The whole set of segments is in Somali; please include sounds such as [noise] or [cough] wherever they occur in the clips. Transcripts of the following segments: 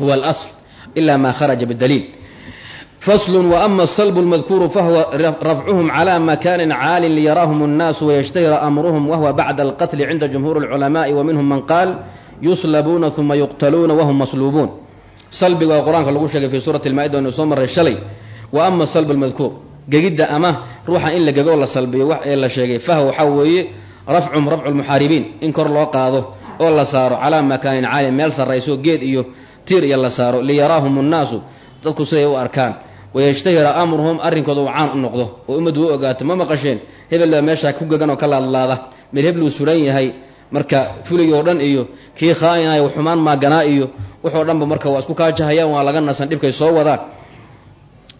huwa alasl ila ma kharaja bidaliil faslu waama asalbu lmadkuuru fahuwa rafcuhum cala makanin caalin liyaraahum annaasu wayashtahira amruhum wahwa bacda alqatli cinda jumhuuri اlculamaai wa minhum man qaal yuslabuuna uma yuqtaluuna wahum masluubuun salbiga waa qur'aanka lagu sheegay fi suurati lmaa-ida aynu soo marray shalay wa ama salb almadkuur gegidda ama ruuxa in la gego la salbiyo wax ee la sheegay faha waxaa weeye rafcum rafcu lmuxaaribiin in kor loo qaado oo la saaro calaa makaanin caalin meel sarrayso geed iyo tiir iyo la saaro liyaraahum nnaasu dadku siday u arkaan. Wayashtahira amruhum arrinkooda uu caan u noqdo. Oo ummaddu u ogaato ma maqasheen hebel baa meeshaa ku gegan oo ka laadlaada. Meel hebluu suran yahay marka fuligii oo dhan iyo kii khaa-inaya xumaan maaganaa iyo wuxoo dhanba marka waa isku kaajahayaan waa laga nasan dhibkay soo wadaan.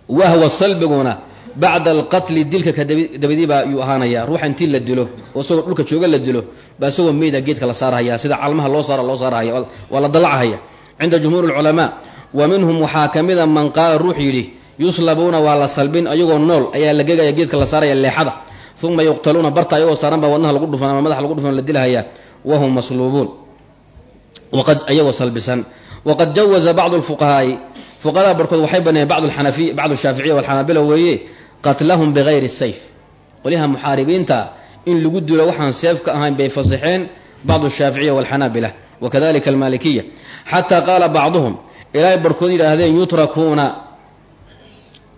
Wahwa salbiguna bacda alqatli dilka ka dabadiibaa yuu ahaanaya ruuxa intii la dilo oo isagoo dhulka jooga la dilo baa isagoo meyda geedka la saarhaya sida calmaha loo saaro loo saarhaya waa la dalachaya cinda jumhuuri lculamaa wa minhum waxaa ka mida man qaala ruux yidhi yuslabuuna waa la salbin ayagoo nool ayaa la gegaya geedka la saaraya leexada. Uma yuqtaluuna barta ayagoo saaran baa wadnaha lagu dhufan ama madaxa lagu dhufan la dilahaya. Wahum masluubuun. Waqad ayagoo salbisan. Waqad jawaza bacdu lfuqahaai fuqahada barkood waxay baneeyeen bacd xanafiy bacdu shaaficiya walxanaabila weeye qatlahum bigayri sayf. Qolyaha muxaaribiinta in lagu dilo waxaan seef ahayn bay fasaxeen bacdu shaaficiya walxanaabila wakadalika almalikiya xataa qaala bacduhum ilaahay barhkood yidhaahdeen yutrakuuna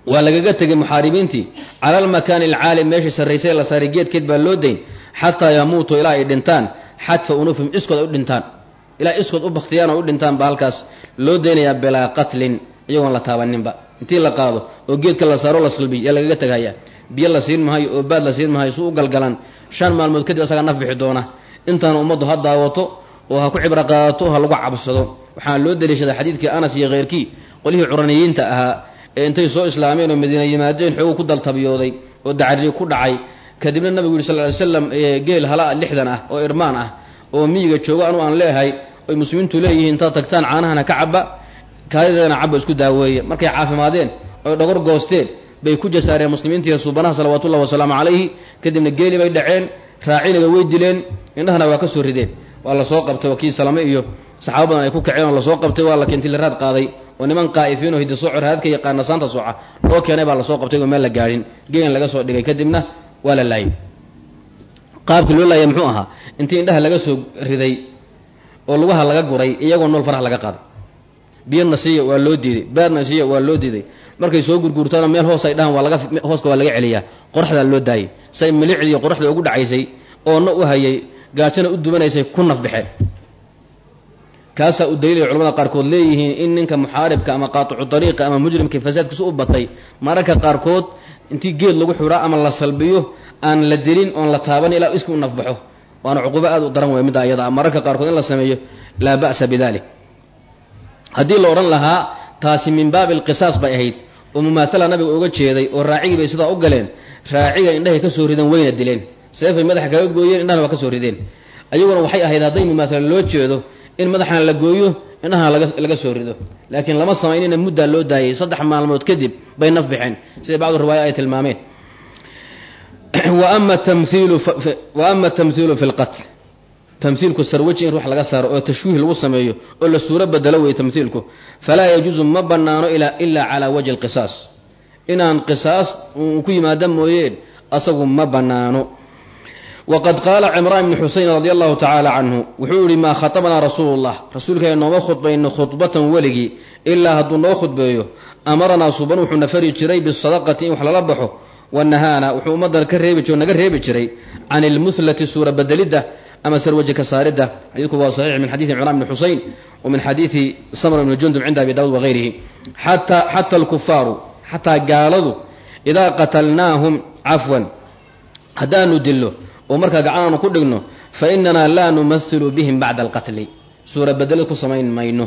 waa lagaga tegay muxaaribiintii cala almakaani alcaali meeshii sarraysay la saaray geedkeed baa loo dayn xataa yamuutuu ilaa ay dhintaan xadfa unufihim iskood ay u dhintaan ilaa iskood u baktiyaan oo u dhintaan baa halkaas loo daynayaa bilaa qatlin iyagoon la taabaninba intii la qaado oo geedka la saaro la salbiy yaa lagaga teghayaa biyo la siin mahayo oo baad la siin mahayo su u galgalan maalmood kadib asagaa naf bixi ha daawato oo ha ku cibro qaadato ha lagu cabsado. Waxaa loo daliishaday xadiidkii anas iyo kheyrkii qolihii curaniyiinta ahaa ee intay soo islaameen oo madiina yimaadeen xoogu ku daltabiyooday oo dacariyo ku dhacay. Kadibna nabigu yuri sal ly slam geel hala lixdan ah oo irmaan ah oo miyiga joogo anu aan leehay oy muslimiintu leeyihiin intaad tagtaan caanahana ka caba kaadideena caba isku daaweeye. Markay caafimaadeen oy dhogor goosteen bay ku jasaareen muslimiintiiyo suubanaha salawaatullahi wasalaamu calayhi. Kadibna geeli bay dhaceen raaciniga way dileen indhahana waa ka soo rideen waa la soo qabtay oo kii salame iyo saxaaba badan ay ku kaceen oo la soo qabtay. Waa la keentii la raad qaaday oo niman qaa'ifiin oo hiddi soo corhaadka yaqaana saanta sooca loo keenay baa la soo qabtay oo meel la gaadhin. Geelin laga soo dhigay kadibna waa la laayay. Qaabkii loo laayay muxuu ahaa intii indhaha laga soo riday oo lugaha laga guray iyagoo nool faraha laga qaaday. Biyana siiya waa loo diiday baadna siiya waa loo diiday. Markay soo gurguurtaana meel hoos ay dhahaan waa laga hooska waa laga celiyaa qoraxdaa loo daayay. Say milicdii qoraxda ugu dhacaysay oona u hayay gaajana u dumanaysay ku naf baxeen kaasaa u daliilaya culamada qaarkood leeyihiin in ninka muxaaribka ama qaaticu dariiqa ama mujrimka fasaadkiisa u batay. Mararka qaarkood intii geed lagu xuraa ama la salbiyo aan la dilin oon la taaban ilaa iski u nafbaxo. Waana cuqubo aad u daran wey midda ayada mararka qaarkood in la sameeyo laa ba'sa bidalik haddii la odhan lahaa taasi min baabi alqisaas bay ahayd. Oo mumaathala nabiga uga jeeday oo raacigii bay sidaa u galeen. Raaciga indhahay ka soo rideen wayna dileen seefay madaxa kaga gooyeen indhahana waa ka soo rideen. Ayaguna waxay ahayd hadday mumaathala loo jeedo in madaxana la gooyo indhahana laga soo rido. Laakiin lama samaynina muddaa loo daayay saddex maalmood kadib bay naf baxeen sida bacdu riwaaya ay tilmaameen. Ama tamhiilu fi lqatl tamhiilku sarwaji in ruux laga saaro oo tashwiih lagu sameeyo oo la suuro bedelo weeye tamhiilku falaa yajuusu ma banaano ilaa calaa wajhi lqisaas inaan qisaas ku yimaada mooyeen asagu ma banaano waqad qaala cimraan bni xuseyn radi allahu tacaala canhu wuxuu yihi maa khatabanaa rasuulu llah rasuulkay nooma khudbayno khudbatan weligii ilaa hadduu noo khudbeeyo amaranaa suban wuxuuna fari jiray bisadaqati in wax lala baxo wanahaana wuxuu ummaddan ka reebi jiro naga reebi jiray can ilmuhlati suura bedelidda ama sarwaji ka saaridda xadiidku waa saxiix min xadiidi cimraan bni xuseyn wa min xadiidi samr bni jundub cinda abi dawud wagayrihi xata alkufaaru xataa gaaladu idaa qatalnaahum cafwan oo markaa gacanaanu ku dhigno fa inanaa laa numahilu bihim bacda alqatli. Suura bedelid ku samayn mayno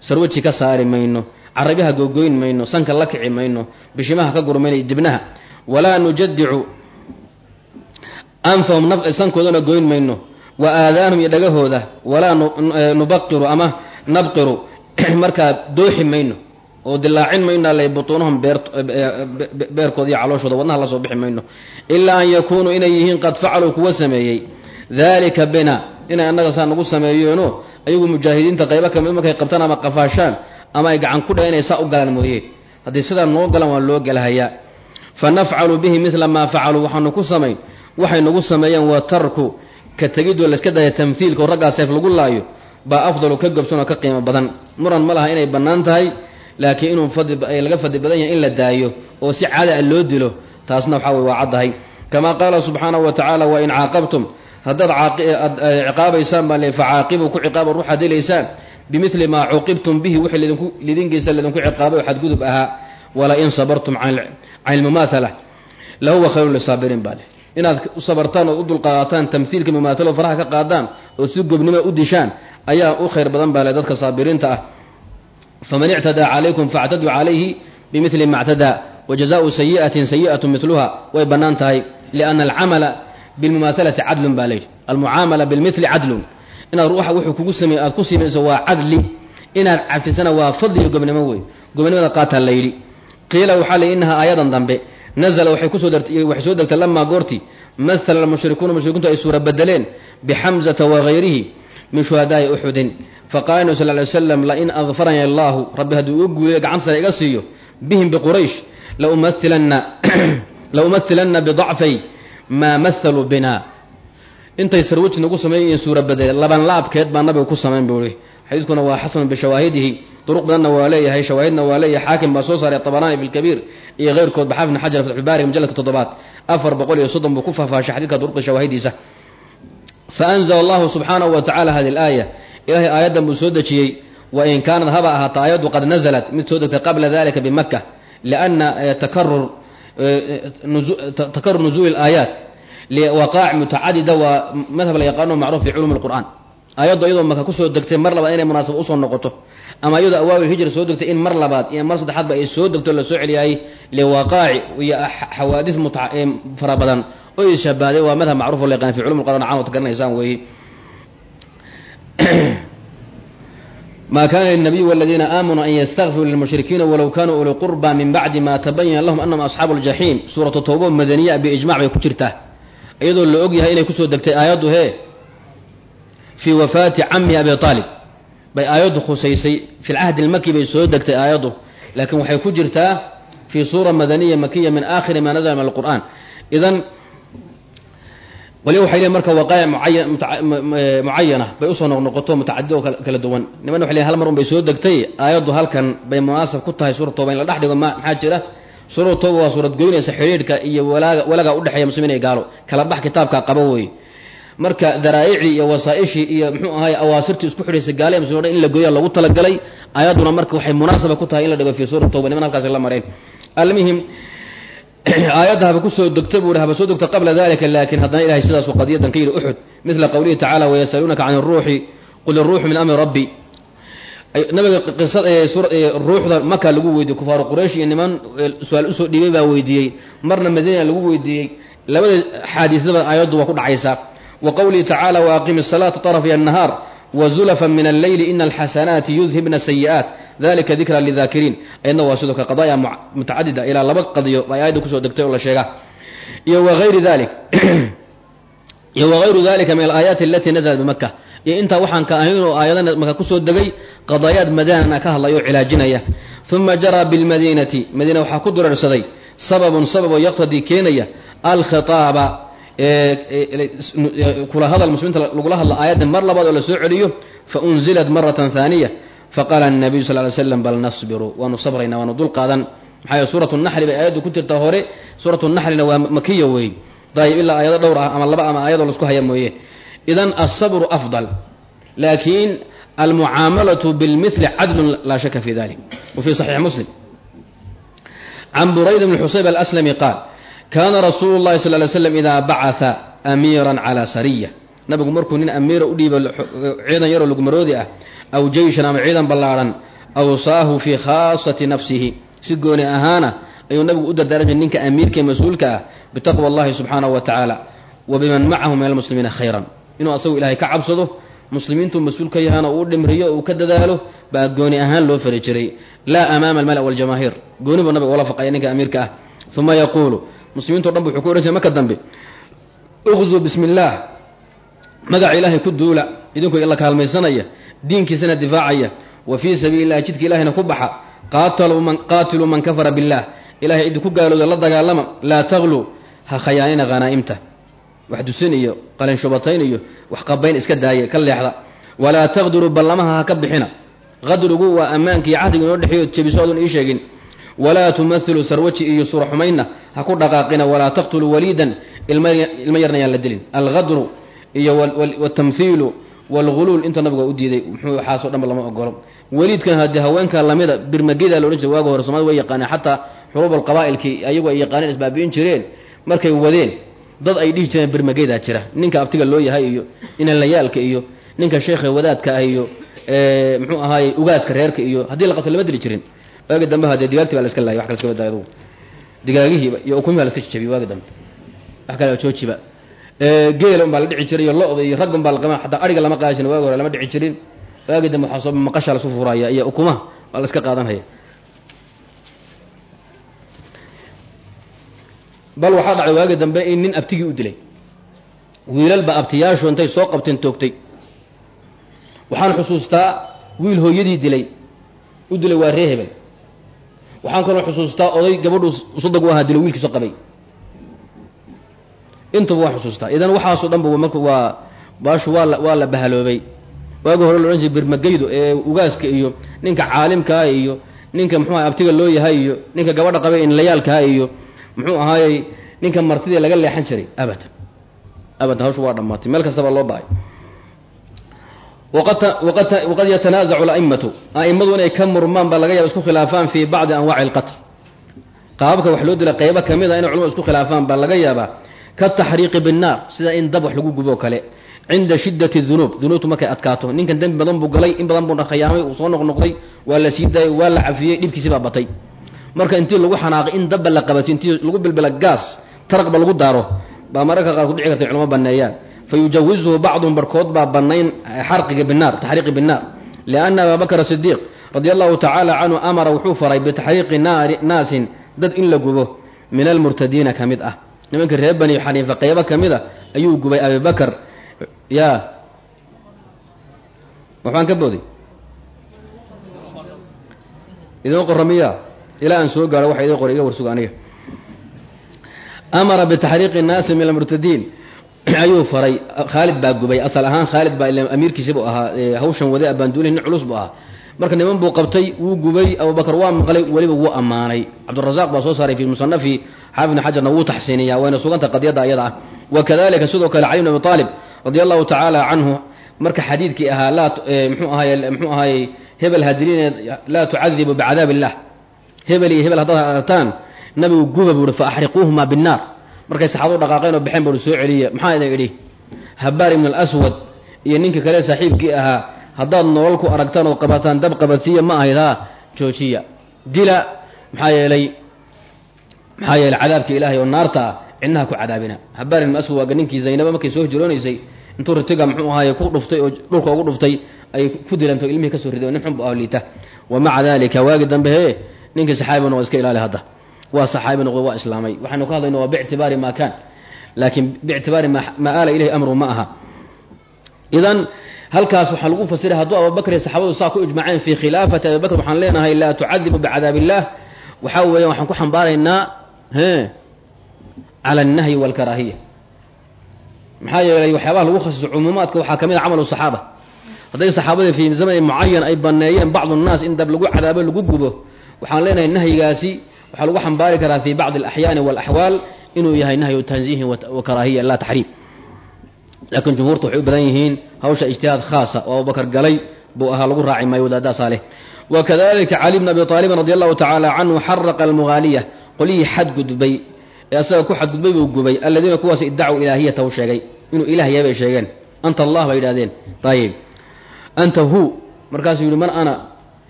sarwaji ka saari mayno carabiha googoyn mayno sanka la kici mayno bishimaha ka gurmayno dibnaha walaa nujadicu anfahum sankoodana goyn mayno wa aadaanhum iyo dhagahooda walaa nubaqiru ama nabqiru [clears throat] markaa dooxi mayno oo dilaacin mayno alle butuunahum beerkooda iyo calooshooda wadnaha la soo bixi mayno. Ilaa an yakuunuu inay yihiin qad facaluu kuwa sameeyey. Dalika bina inay annaga saa nagu sameeyeeno ayagu mujaahidiinta qaybo ka mid markay qabtaan ama qafaashaan ama ay gacan ku dhaha inay saa u galaan mooye. Haddii sidaa noo galaan waa loo galahayaa fa nafcalu bihi midla maa facaluu waxaanu ku samayn. Waxay nagu sameeyeen waa tarku ka tegidoo layska daya tamhiilka oo raggaa seef lagu laayo baa afdalu ka gobsan oo ka qiimo badan. Muran ma laha inay bannaan tahay laakiin inuu laga fadli badan yahay in la daayo oo si caada a loo dilo taasna waxaa wey waa caddahay kamaa qaala subxaanahu wa tacaala wa in caaqabtum haddaad ciqaabaysaan baa le facaaqibuu ku ciqaaba ruuxaad dilaysaan bimili maa cuqibtum bihi wixii lidinkiisa lidinku ciqaabay oo xadgudub ahaa wala in sabartum can ilmumaathala lahuwa khayrun lisaabiriin baa leh inaad sabartaan ood u dulqaadataan tamhiilka mumaatalo faraha ka qaadaan ood si gobnimo u dishaan ayaa u khayr badan baa le dadka saabiriinta ah faman ictadaa calaykum factaduu calayhi bimili ma ctadaa wajazaau sayi'atin sayi'atu miluha way bannaan tahay liana alcamala bilmumaahalati cadlun baa layidhi almucaamala bilmili cadlun inaad ruuxa wuxuu kugu sameeye aad ku simayso waa cadli inaad cafisana waa fadli iyo gobnimo wey gobnimada qaataa la yidhi qiila waxaa layihi inahaa aayadan dambe nazla waxay ku soo waxay soo degtay lamaa goorti mahala almushrikuuna mushrikiintu ay suura bedeleen bixamzata wagayrihi min shuhadaai uxudin faqala nabi sal ly slam lain adfarani allahu rabbi hadduu uga guuliyo gacan sare iga siiyo bihim biquraysh laumahilanna [clears throat] bidacfay maa mahaluu bina. Intay sarwij nagu sameeyen suura badele laban laabkeed baa nabiga ku samayn buu ihi xadiidkuna waa xasan bishawaahidihi duruq badanna waa leeyahay shawaahidna waa leeyahay. Xaakim baa soo saaray tabaraani fi lkabiir iyo keyrkood baxaafid bn xajar fatxulbaari mujaladka toddobaad. Afar boqol iyo soddon buu ku faahfaashay xadidka duruqda shawaahidiisa fa anzla allahu subxaanahu wa tacala hadi alaaya ilahay aayaddan buu soo dejiyey wain kaanad haba ahaata aayaddu qad nazalat mid soo degtay qabla dalika bimaka liana takarur takarur nuzuuli aayaat liwaqaac mutacadida waa madhab la yaqaano macruuf fi culumi lqur'an aayaddu iyadoo maka ku soo degtay mar labaad inay munaasaba u soo noqoto ama iyadoo awaawil hijra soo degtay in mar labaad iyo mar saddexaadba ay soo degto la soo celiyay liwaqaaci iyo xawaadis fara badan oo ishabaaday waa madhab macruf la yaqaan fi culum quraan caan ad garanaysaan weeye ma kana linabiyu waladiina aamanuu an yastakfiruu lilmushrikiina walow kaanuu ulii qurba min bacdi ma tabayana lahum anahum asxaabu ljaxiim suuratu tawba madaniya biijmac bay ku jirtaa iyadoo la og yahay inay ku soo degtay aayaddu hee fii wafaati camihi abi aalib bay aayaddu khusaysay fi lcahdi lmaki bay soo degtay aayaddu. Laakiin waxay ku jirtaa fii suura madaniya makiya min aakhiri ma nazala min alqur'an idan waliba waxay leeyn marka waqaa'ic mucayana bay u soo noqnoqoto mutacadid oo kala duwan. Niman waxay leeyn hal mar un bay soo degtay aayaddu halkan bay munaasab ku tahay suura tooba in la dhex maxaa jira? Suurada tooba waa suurad goynaysa xidhiidhka iyo walaaga walaaga udhexeeya muslimiin iyo gaalo. Kala bax kitaabka qaba weeye marka daraaicii iyo wasaaishii iyo muxuu ahaay awaasirtii isku xidhaysay gaale iyo muslimiin in la gooya loogu talagalay aayadduna marka waxay munaasaba ku tahay in la dhigo fi suura tooba. Niman halkaasi la mareen. Almuhim [clears throat] aayadda haba kusoo degto buu haba soo degto qabla dalika laakin haddana ilahay sidaasu qadiyadan ka yidhi uxud midla qowlihi tacala wayasaluunaka can iruuxi qul iruuxu min amri rabbi nabiga qisada ruuxda maka lagu weydiiyey kufaaru quraysh iyo niman su-aal usoo dhiibay baa weydiiyey marna madiina lagu weydiiyey labada xaadiisaba aayaddu waa ku dhacaysaa wa qowlihi tacala waaqimi salaata طarafya الnahaar wzulafan min alleyli ina alxasanaati yudhibna sayi'aat dalika dikra lidakiriin ayadna waa sidoo kale qadaaya mutacadida ilaa laba qadiyo ay aayadda ku soo degtay oo la sheegaa iyo waayri dalik iyo wagayru dalika min alaayaati alatii nazalat bimaka iyo intaa waxaan ka ahayn oo aayadana maka ku soo degay qadaayaad madaana ka hadlaya oo cilaajinaya uma jaraa bilmadiinati madiina waxaa ku dureersaday sababun sabab oo yaqtadii keenaya alkhitaaba kula hadal muslimiinta lagula hadla aayadda mar labaad oo la soo celiyo fa unzilat maratan haaniya faqaala الnabiyu sal ly slam bal nasbiru waanu sabrayna waanu dul qaadan maxaa suuratu naxli bay aayaddu ku jirtaa hore suuratu naxlina waa makiya weey dayib ilaa aayado dhowr ah ama laba ama aayadoo lasku haya mooye idan asabru afdal laakin almucaamalatu bilmili cadlun laa shaka fi dalik wa saxiix muslim can burayd bn xusayb alslami qaal kaana rasuulu llahi sal ly slam idaa bacaa amiira cala sariya nabigu markuu nin amiira u dhiibo ciidan yaroo lugmaroodi ah aw jeyshan ama ciidan ballaadhan awsaahu fii khaasati nafsihi. Si gooni ahaana ayuu nabigu u dardaarmay ninka amiirka ee mas'uulka ah bitaqwa allahi subxaanahu wa tacaala wa biman macahu min almuslimiina khayran. Inuu asagu ilahay ka cabsado muslimiintuu mas'uul ka yahana uu dhimriyo uu ka dadaalo baa gooni ahaan loo fari jiray. Laa amaama almala waljamaahiir gooni buu nabiga ula faqaya ninka amiirka ah. Uma yaquulu muslimiinto dhan wuxuu ku odhan jiray marka dambe uqzuu bismi illaah magaca ilaahay ku duula idinkoo ila kaalmaysanaya diinkiisana difaacaya. Wa fii sabiili illahi jidka ilahina ku baxa. Qaatiluu man kafara billaah. Ilahay ciddi ku gaalooda la dagaalama. Laa tagluu ha khayaanina khanaa'imta wax dusin iyo qalin shubatayn iyo wax qabayn iska daaya ka leexda. Walaa taqdiruu ballamaha ha ka bixina. Qadrigu waa ammaanka iyo cahdiga inoo dhexeeyo jebiso ii sheegin. Walaa tumahilu sarwaji iyo suura xumaynna ha ku dhaqaaqina. Walaa taqtuluu waliidan ilma yarna yaan la dilin. Alqadru iyo wtamhiilu wlguluul inta nabiga u diiday muxuu waxaasoo dhanba lama ogolo weliidkan haddii haweenka lamida birmageda loodhan jira waaga hore soomaalida way yaqaaneen xataa xuruub alqabaa'ilkii ayagu ay yaqaaneen isbaabi'in jireen markay wadeen dad ay dhihi jireen birmagedaa jira ninka abtiga loo yahay iyo inalayaalka iyo ninka sheekha wadaadka ah iyo muxuu ahaaye ugaaska reerka iyo haddii la qabto lama dili jirin waagi dambe hadee digaagtii baa la laayay wax kale iska badaayo adugu digaagihiiba iyo ukumihi baa la iska waagi dambe wax kale joojiba geela un baa la dhici jiray iyo lo-da iyo raggun baa laqama xataa ariga lama qaadi jirin waagi hore lama dhici jirin. Waagi dambe waxaa soo maqashaa lasu furaya iyo ukumaha baa la iska bal waxaa dhacday waagi dambe in nin abtigii u dilay. Wiilalba abtiyaashu intay soo qabteen toogtay. Waxaan xusuustaa wiil hooyadii dilay. U dilay waa ree hebel waxaan kaloo xusuustaa oday gabadhuu sadag u ahaa dilo wiilkiiso qabay intaba waan xusuustaa. Idan waxaasoo dhan ba marka waa baashu waa la waa la bahaloobay. Waagi hore la odhan jiray birmageydo ee ugaaska iyo ninka caalimkaa iyo ninka muxuu ahay abtiga loo yahay iyo ninka gabadha qabay inlayaalkaa iyo muxuu ahaayey ninka martidii laga leexan jiray. Abadan. Abadan hawshu waa dhammaatay. Meel kastaba loo bahay. Waqad yatanaazacu la'immatu a'immadu inay ka murmaan baa laga yaaba isku khilaafaan fii bacdi anwaaci alqatl. Qaababka wax loo dila qaybo ka mid a inay culamadu isku khilaafaan baa laga yaabaa kataxriiqi binnaar sida in dab wax lagu gubo kale cinda shiddati dunuub dunuubtu markay adkaato ninkan dembi badan buu galay in badan buu khayaamay uu soo noqnoqday waa la sii daayay waa la cafiyey dhibkiisi baa batay marka intii lagu xanaaqay in dabba la qabatay intii lagu bilbila gaas taraqba lagu daaro baa mararka qaar ku dhici karta culamo baneeyaan fayujawizuhu bacduhum barkood baa banayn xarqiga binaar taxriiqi binnaar lianna abaa sidiiq radia allahu tacaala canhu amara wuxuu faray bitaxriiqi naari naasin dad in la gubo min almurtadiina ka mid ah nimanka reer bani xaniifa qeybo ka mid a ayuu gubay abibakar ya. Waxbaan ka booday. Idin qora miya ilaa aan soo gaaro waxa idin qora iga warsuga aniga. Amara bitaxriiqi naasi min almurtadiin. [clears throat] Ayuu faray. Khaalid baa gubay. Asal ahaan khaalid baa amiirkiisi buu ahaa. Hawshan wade abaanduulihi nin culus buu ahaa marka niman buu qabtay wuu gubay abubakar waa maqlay weliba wuu ammaanay. Cabdirazaaq baa soo saaray fi musanafi xaafid bn xajarna wuu taxsiiniya wayna suganta qadiyadda ayada ah. Wa sidoo kale cali bn abi aalib radia allahu tacaala canhu marka xadiidkii ahaa laa mxuu ahaay mxuu ahaayey hebel hadilineed laa tucadibu bicadaab illah hebel iyo hebel haddaad aragtaan nabigu guba buu uhi fa axriquuhuma binnaar. Markay saxaabadu dhaqaaqeen oo baxeen buu soo celiya. Maxaa idin idhi? Habaar ibn alaswad iyo ninka kale saaxiibkii ahaa haddaad nolol ku aragtaan ood qabataan dab qabatiya ma ahayd ha joojiya dila maxaa yeelay maxaa yeelay cadaabka ilaahay oo naarta ah cidnaha ku cadaabina habaar ibn aswad waaga ninkii zaynaba markay soo hijroonaysay intuu ritiga muxuu ahaaye ku dhuftay oo dhulka ugu dhuftay ay ku dilanto ilmihii ka soo riday oo nin xun bu ah liita wa maca dalika waagi dambe hee ninkii saxaabi noqo iska ilaali hadda waa saxaabi noqdo waa islaamay waxaynu ka hadlayna waa bictibaari ma kaan laakiin bictibaari ma aala ilayhi amru ma aha idan halkaas waxaa lagu fasiray hadduu abubakr iyo saxaabadu saa ku ijmaceen fii khilaafati abibakr waxaan leenahay laa tucadibu bicadaab illah waxaa weeya waxaan ku xambaaraynaa cala alnahyi walkaraahiya maxaa yeelay waxyaabaha lagu khasiso cumuumaadka waxaa ka mid a camalu saxaaba. Hadday saxaabadii fii zamani mucayan ay baneeyeen bacdu nnaas in dab lagu cadaabo lagu gubo waxaan leenahay nahyigaasi waxaa lagu xambaari karaa fi bacdi alaxyaani walaxwaal inuu yahay nahyu tanziihin wa karaahiya laa taxriim laakiin jumhuurta waxay u badan yihiin hawsha ijtihaad khaasa oo abubakar galay buu ahaa lagu raaci maayo wadaadaasaa leh wa kadalika cali bn abi aalibin radi allahu tacaala canhu xaraqa almughaaliya qolyihii xadgudbay ee asaga ku xadgudbay buu gubay aladiina kuwaas iddacuu ilaahiyatahu sheegay. Inuu ilaah yahay bay sheegeen. Anta allah bay yidhahdeen ayib anta hu markaasuu yihi man ana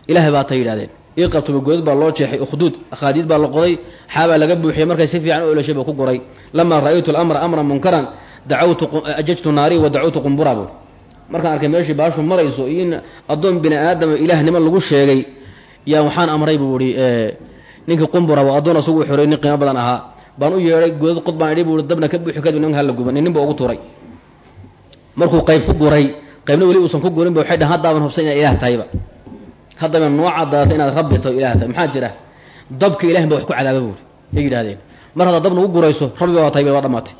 ilaah baa ta yidhahdeen ii godad baa loo jeexay ukhduud akhaadiid baa la qoday xaabaa laga buuxiyey markay si fiican u oloshay buu ku guray lamaa ra'aytu alamra amran munkaran dacawtu ajajtu naari wa dacawtu qumbura buui markaan arkay meeshii baashu marayso iyo in addoon bini aadama ilaahnimo lagu sheegay yaa waxaan amray buu ihi ninkii qumbura waa addoon asagu xoray nin qiimo badan ahaa. Baan u yeedhay godad qod baan idhi bui dabna ka buuxi kadib nimanka hala guba nin ba ugu turay markuu qayb ku guray qaybna weli uusan ku gurinba waxay dhahan haddaaban hubsan inaa ilaah tahayba haddaba noo cadaata inaad rabbi taho ilah tahay. Maxaa jira? Dabka ilahin ba wax ku cadaaba buuri ay yidhahdeen mar haddaad dab nagu gurayso rabbi baa tahay waa dhamaatay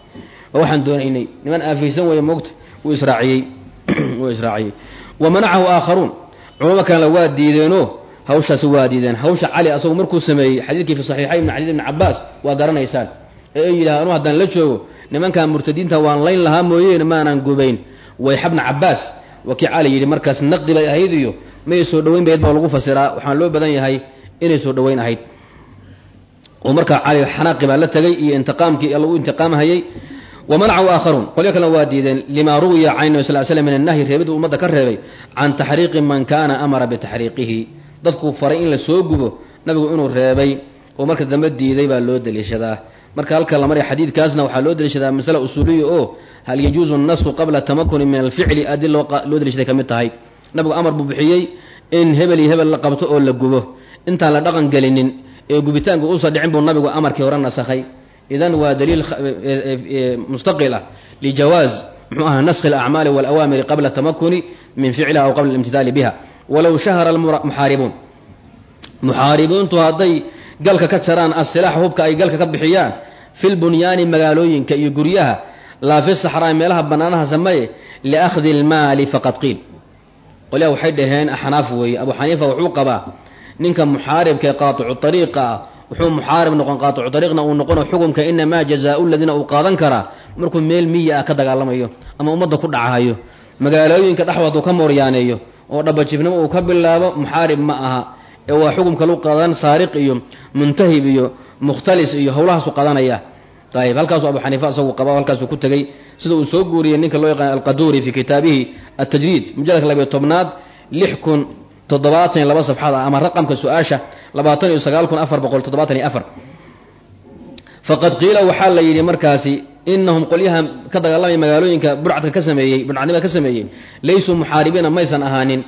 waxaan doonaynay niman aafaysan weeye moogta wuu israaciyey [clears throat] wuu israaciyey. Wa manacahu aakharuun. Culamo kalena waa diideenoo hawshaasi waa diideen. Hawsha cali asagu markuu sameeyey xadiidkii fi saxiixayn xadiid ibni cabaas waa garanaysaan. Ee ay yidhaha anu haddaan la joogo nimankan murtadiinta waan layn lahaa mooyeen maanaan gubayn. Wayxabna cabaas waa kii cali yidhi markaas naqdi bay ahayd iyo may soo dhaweyn bayd baa lagu fasiraa. Waxaan loo badan yahay inay soo dhaweyn ahayd. Oo markaa cali xanaaqi baa la tegay iyo intiqaamkii lagu intiqaamhayay wamanacahu aakharuun qolyo kalena waa diideen limaa ruwiya can nabi sal slam min annahyi reebiduu ummadda ka reebay can taxriiqi man kaana amara bitaxriiqihi dadku faray in la soo gubo nabigu inuu reebay oo marka dambe diiday baa loo daliishadaa marka halka la maray xadiidkaasna waxaa loo daliishadaa masale usuuliya oo hal yajuuzu nasu qabla tamakuni min alficli adi loo daliishaday ka mid tahay nabigu amar buu bixiyey in hebel iyo hebel la qabto oo la gubo intaan la dhaqan gelinin ee gubitaanka uusa dhicin buu nabigu amarkii hore nasakhay idan waa daliil mustaqil ah lijawaaz muxuu aha naskhi alacmaali walawaamiri qabla tamakuni min ficliha aw qabla alimtithaali biha walow shahara almuxaaribuun muxaaribiintu hadday galka ka jaraan asilaax hubka ay galka ka bixiyaan fi lbunyaani magaalooyinka iyo guryaha laa fi saxraa meelaha bannaanaha sameeye liakhdi lmaali faqad qiil qolyaha waxay dhaheen axnaaf weeye abu xaniifa wuxuu qabaa ninka muxaaribka ee qaaticu ariiqa ah wuxuu muxaarib noqon qaaticu ariiqna uu noqono xukumka inamaa jazaau ladiina uu qaadan karaa. Markuu meel miya ah ka dagaalamayo ama ummadda ku dhacahayo magaalooyinka dhexdood uu ka mooryaaneeyo oo dhabajifnimo uu ka bilaabo muxaarib ma aha. Ee waa xukumka lu qaadan saariq iyo muntahib iyo mukhtalis iyo howlahaasu qadanaya ayib halkaasu abu xaniifa isagu qaba halkaasuu ku tegey sida uu soo guuriyey ninka loo yaqaan alqaduuri fi kitaabihi atajriid mujaladka labiyo tobnaad lix kun toddobaatan iyo laba safxad ah ama raqamka su'aasha labaatan iyo sagaal kun afar faqad qiila waxaa la yidhi markaasi inahum qolyaha ka dagaalamaya magaalooyinka burcadka ka sameeyey burcadnimada ka sameeyey laysuu muxaaribiina maysan ahaanin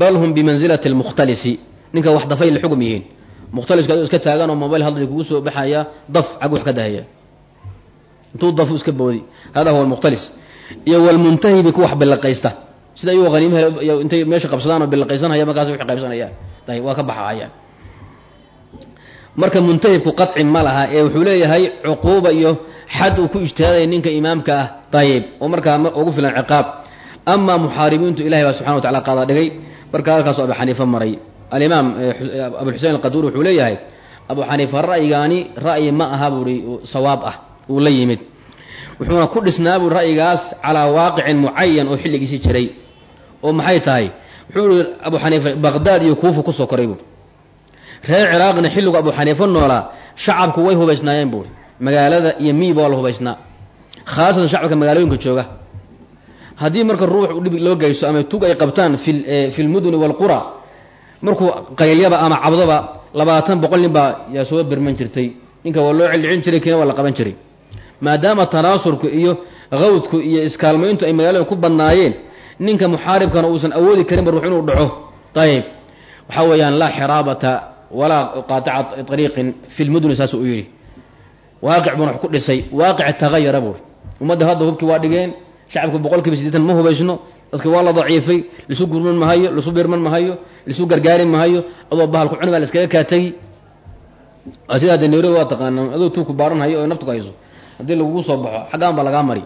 bal hum bimansilati almukhtalisi ninka wax dafay la xugum yihiin. Mukhtalisku aduu iska taagan oo mobayl hadlay kugu soo baxaya daf cag wax ka dahaya. Intuu dafu iska boodi hada huwa almukhtalis. Iyo walmuntahibi ku wax bilaqaysta. Sida iyagoo haniim intay meesha qabsadaan oo bilaqaysanhaya markaas wixii qaybsanayaan. Waa ka baxahayaan marka muntahibku qadci ma laha ee wuxuu leeyahay cuquuba iyo xad uu ku ijtihaadaya ninka imaamka ah. Dayib oo markaa ugu filan ciqaab. Amaa muxaaribiintu ilahay baa subxana wa tacala qaada dhigay. Marka halkaasoo abu xaniifa maray. Alimaam abuxusein alqaduuri wuxuu leeyahay abu xaniifa ra'yigaani ra'yi ma aha buuhi sawaab ah uu la yimid. Wuxuuna ku dhisnaa buui ra'yigaas calaa waaqicin mucayan oo xilligiisii jiray. Oo maxay tahay? Wuxuu ihi abu xaniifa baqdaad iyo kuufa ku soo koray buui reer ciraaqna xilligu abu xaniifo noolaa shacabku way hubaysnaayeen buuri magaalada iyo miiba waa la hubaysnaa khaasatan shacabka magaalooyinka jooga. Haddii marka ruux dhib loo geysto ama tug ay qabtaan fi lmuduni waalqura markuu qaylyaba ama cabdoba labaatan boqol nin baa yaa soo birman jirtay. Ninka waa loo celdhicin jiray kiina waa la qaban jiray. Maadaama tanaasurku iyo qawdku iyo iskaalmayntu ay magaalada ku badnaayeen ninka muxaaribkana uusan awoodi karinba ruux inuu dhaco. Ayib waxaa weeyaan laa xiraabata walaa qaatica ariiqin fi lmuduni saas u yidhi waaqic buuna wax ku dhisay waaqic tagayara buuri ummadda hadda hubkii waa dhigeen shacabku boqol kiiba sideetan ma hubaysno dadki waa la daciifay lisu gurman mahayo lisu birman mahayo lisu gargaari mahayo adoo bahalku cuni baa la iskaga kaatagi sida hadda nairobi waa taqaana adoo tuuku baaran hayo oo naftu ku hayso haddii lagugu soo baxo xaggaan baa lagaa mari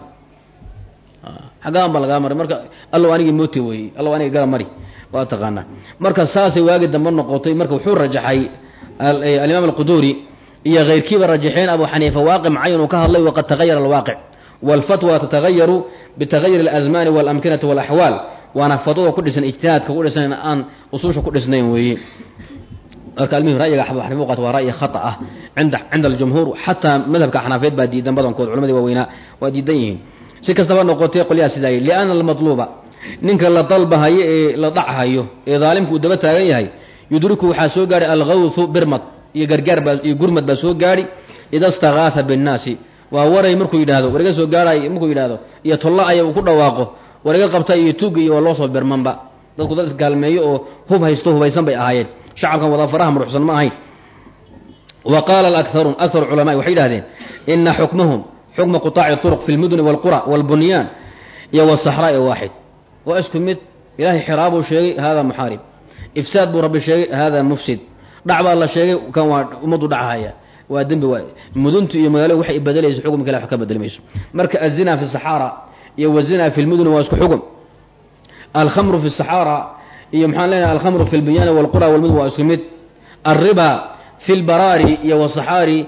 xaggaan baa lagaa mari marka allow anigii mooti weeye allow aniga gara mari. Waa taqaanaa marka saasay waagi dambe noqotay. Marka wuxuu rajaxay alimaam alquduuri iyo keyrkiiba rajaxeen abu xaniifa waaqi macayan uu ka hadlay waqad tagayara alwaaqic waalfatwa tatagayaru bitagayur alasmaani waalamkinati waalaxwaal waana fatwada ku dhisan ijtihaadka ku dhisan aan usuusha ku dhisnayn weeye marka almihim ra'yiga abu xaniifa uqaat waa ra'yi khata ah cinda cinda aljumhuur. Xataa madhabka xanaafeed baa diidan badankood culimadii waaweynaa waa diidan yihiin si kastaba noqotay qolyaha sidaa yidhi liana almatluuba ninka la dalbahayo ee la dhachayo ee daalimka uu daba taagan yahay yudriku waxaa soo gaadhay algawthu birmad iyo gargaar baa iyo gurmad baa soo gaadhi ida stakaasa binnaasi. Waa waray markuu yidhaahdo war iga soo gaadhay markuu yidhaahdo iyo tolla aya uu ku dhawaaqo war iga qabta iyo tuuga iyo waa loo soo birmanba. Dadku dad isgaalmeeyo oo hub haysto hubaysan bay ahaayeen. Shacabkan wada faraha muruxsan ma ahayn. Wa qaala alaktharuun akharu culamaai waxay yidhahdeen ina xukmahum xukma qutaaci turuq fi lmuduni walqura walbunyaan iyo wasaxraa'i waaxid. Waa isku mid. Ilaahay xiraabuu sheegay hada muxaarib. Ifsaad buu rabbi sheegay hada mufsid. Dhac baa la sheegay kan waa ummaddu dhachaya waa dembi waa muduntu iyo magaalo waxay bedelayso xukumka ilah wax ka bedeli marka azina fi saxaara iyo wazina fi lmuduni waa isku xugum alkhamru fi saxaara iyo maxaan leenahay alkhamru fi lbunyaani walqura walmudun waa isku mid. Alriba fi lbaraari iyo wasaxaari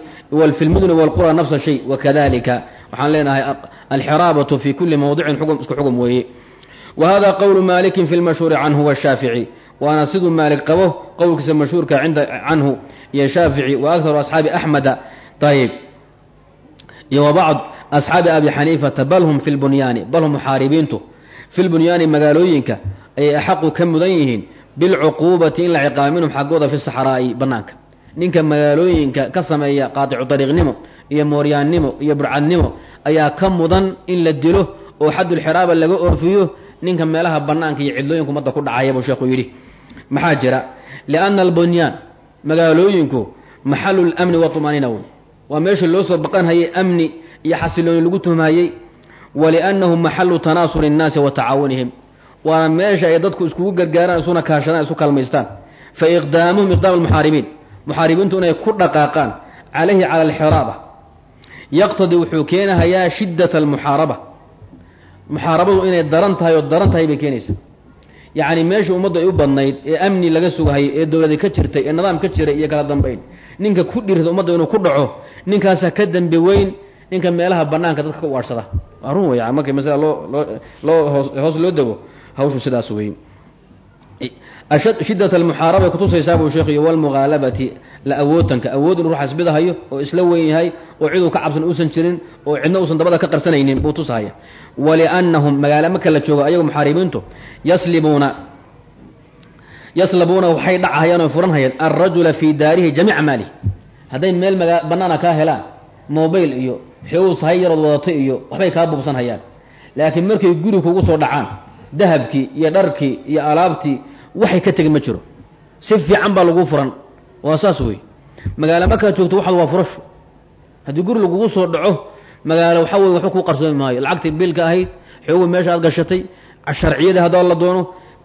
fi lmuduni walqura nafsa shay wakadalika waxaan leenahay alxiraabatu fi kuli mawdicin xugum isku xugum weeye wa hada qowlu malikin fi lmashhuuri canhu washaafici waana siduu maalik qabo qowlkiisa mashhuurka cinda canhu iyo shaafici wa akharu asxaabi axmeda ayib iyo wa bacd asxaabi abi xaniifata bal hum fi lbunyaani bal hum muxaaribiintu fi lbunyaani magaalooyinka ayay axaqu ka mudan yihiin bilcuquubati in la ciqaaba minhum xaggooda fi saxraa'i bannaanka ninka magaalooyinka ka sameeya qaaticu dariiqnimo iyo mooryaannimo iyo burcadnimo ayaa ka mudan in la dilo oo xaddulxiraaba laga oofiyo ninka meelaha bannaanka iyo cidlooyinka umadda ku dhacaya buu sheekhu yidhi. Maxaa jira? Lianna albunyaan magaalooyinku maxalu lamni waطumaaniina wey waa meesha loo soo baqanhayay amni iyo xasilooni lagu tuhmahayey waliannahu maxalu tanaasuri innaasi wa tacaawunihim. Waana meesha ay dadku iskugu gargaaraan isuna kaashadaan isu kalmaystaan fa iqdaamuhum iqdaam almuxaaribiin muxaaribiintu inay ku dhaqaaqaan calayhi cala alxiraaba. Yaqtadii wuxuu keenahayaa shiddata almuxaaraba. Muxaarabadu inay daran tahay oo daran tahay bay keenaysaa. Yacni meesha ummaddu ay u badnayd ee amni laga sugahayay ee dowladi ka jirtay ee nidaam ka jiray iyo kala dambayn ninka ku dhirta ummadda inuu ku dhaco ninkaasaa ka dambe weyn ninka meelaha banaanka dadka ka uadhsada waa run wey markay masala loo loo loo hoos hoos loo dego hawshu sidaas wey shiddat almuxaarabay kutusaysaa buu sheekh iyo walmughaalabati la awootanka awood inuu ruux isbidahayo oo isla weyn yahay oo ciduu ka cabsan uusan jirin oo cidna uusan dabada ka qarsanaynin buu tusahaya waliannahum magaalo marka la joogo ayago muxaaribiintu yaslibuuna yaslabuuna waxay dhachayaan oo furanhayaan alrajula fii daarihi jamiica maalihi hadday meel maga banaana kaa helaan mobayl iyo xeus hay yarood wadato iyo waxbay kaa buubsan hayaan. Laakiin markay guri kugu soo dhacaan dahabkii iyo dharkii iyo alaabtii waxay ka tegin ma jiro. Si fiican baa lagu furan. Waa saas wey magaalo markaad joogto waxaad waa furasho haddii guri lagugu soo dhaco magaalo waxa weye waxba kuu qarsoomi maayo. Lacagtii biilka ahayd xoogu meesha aad gashatay sharciyadii haddaa la doono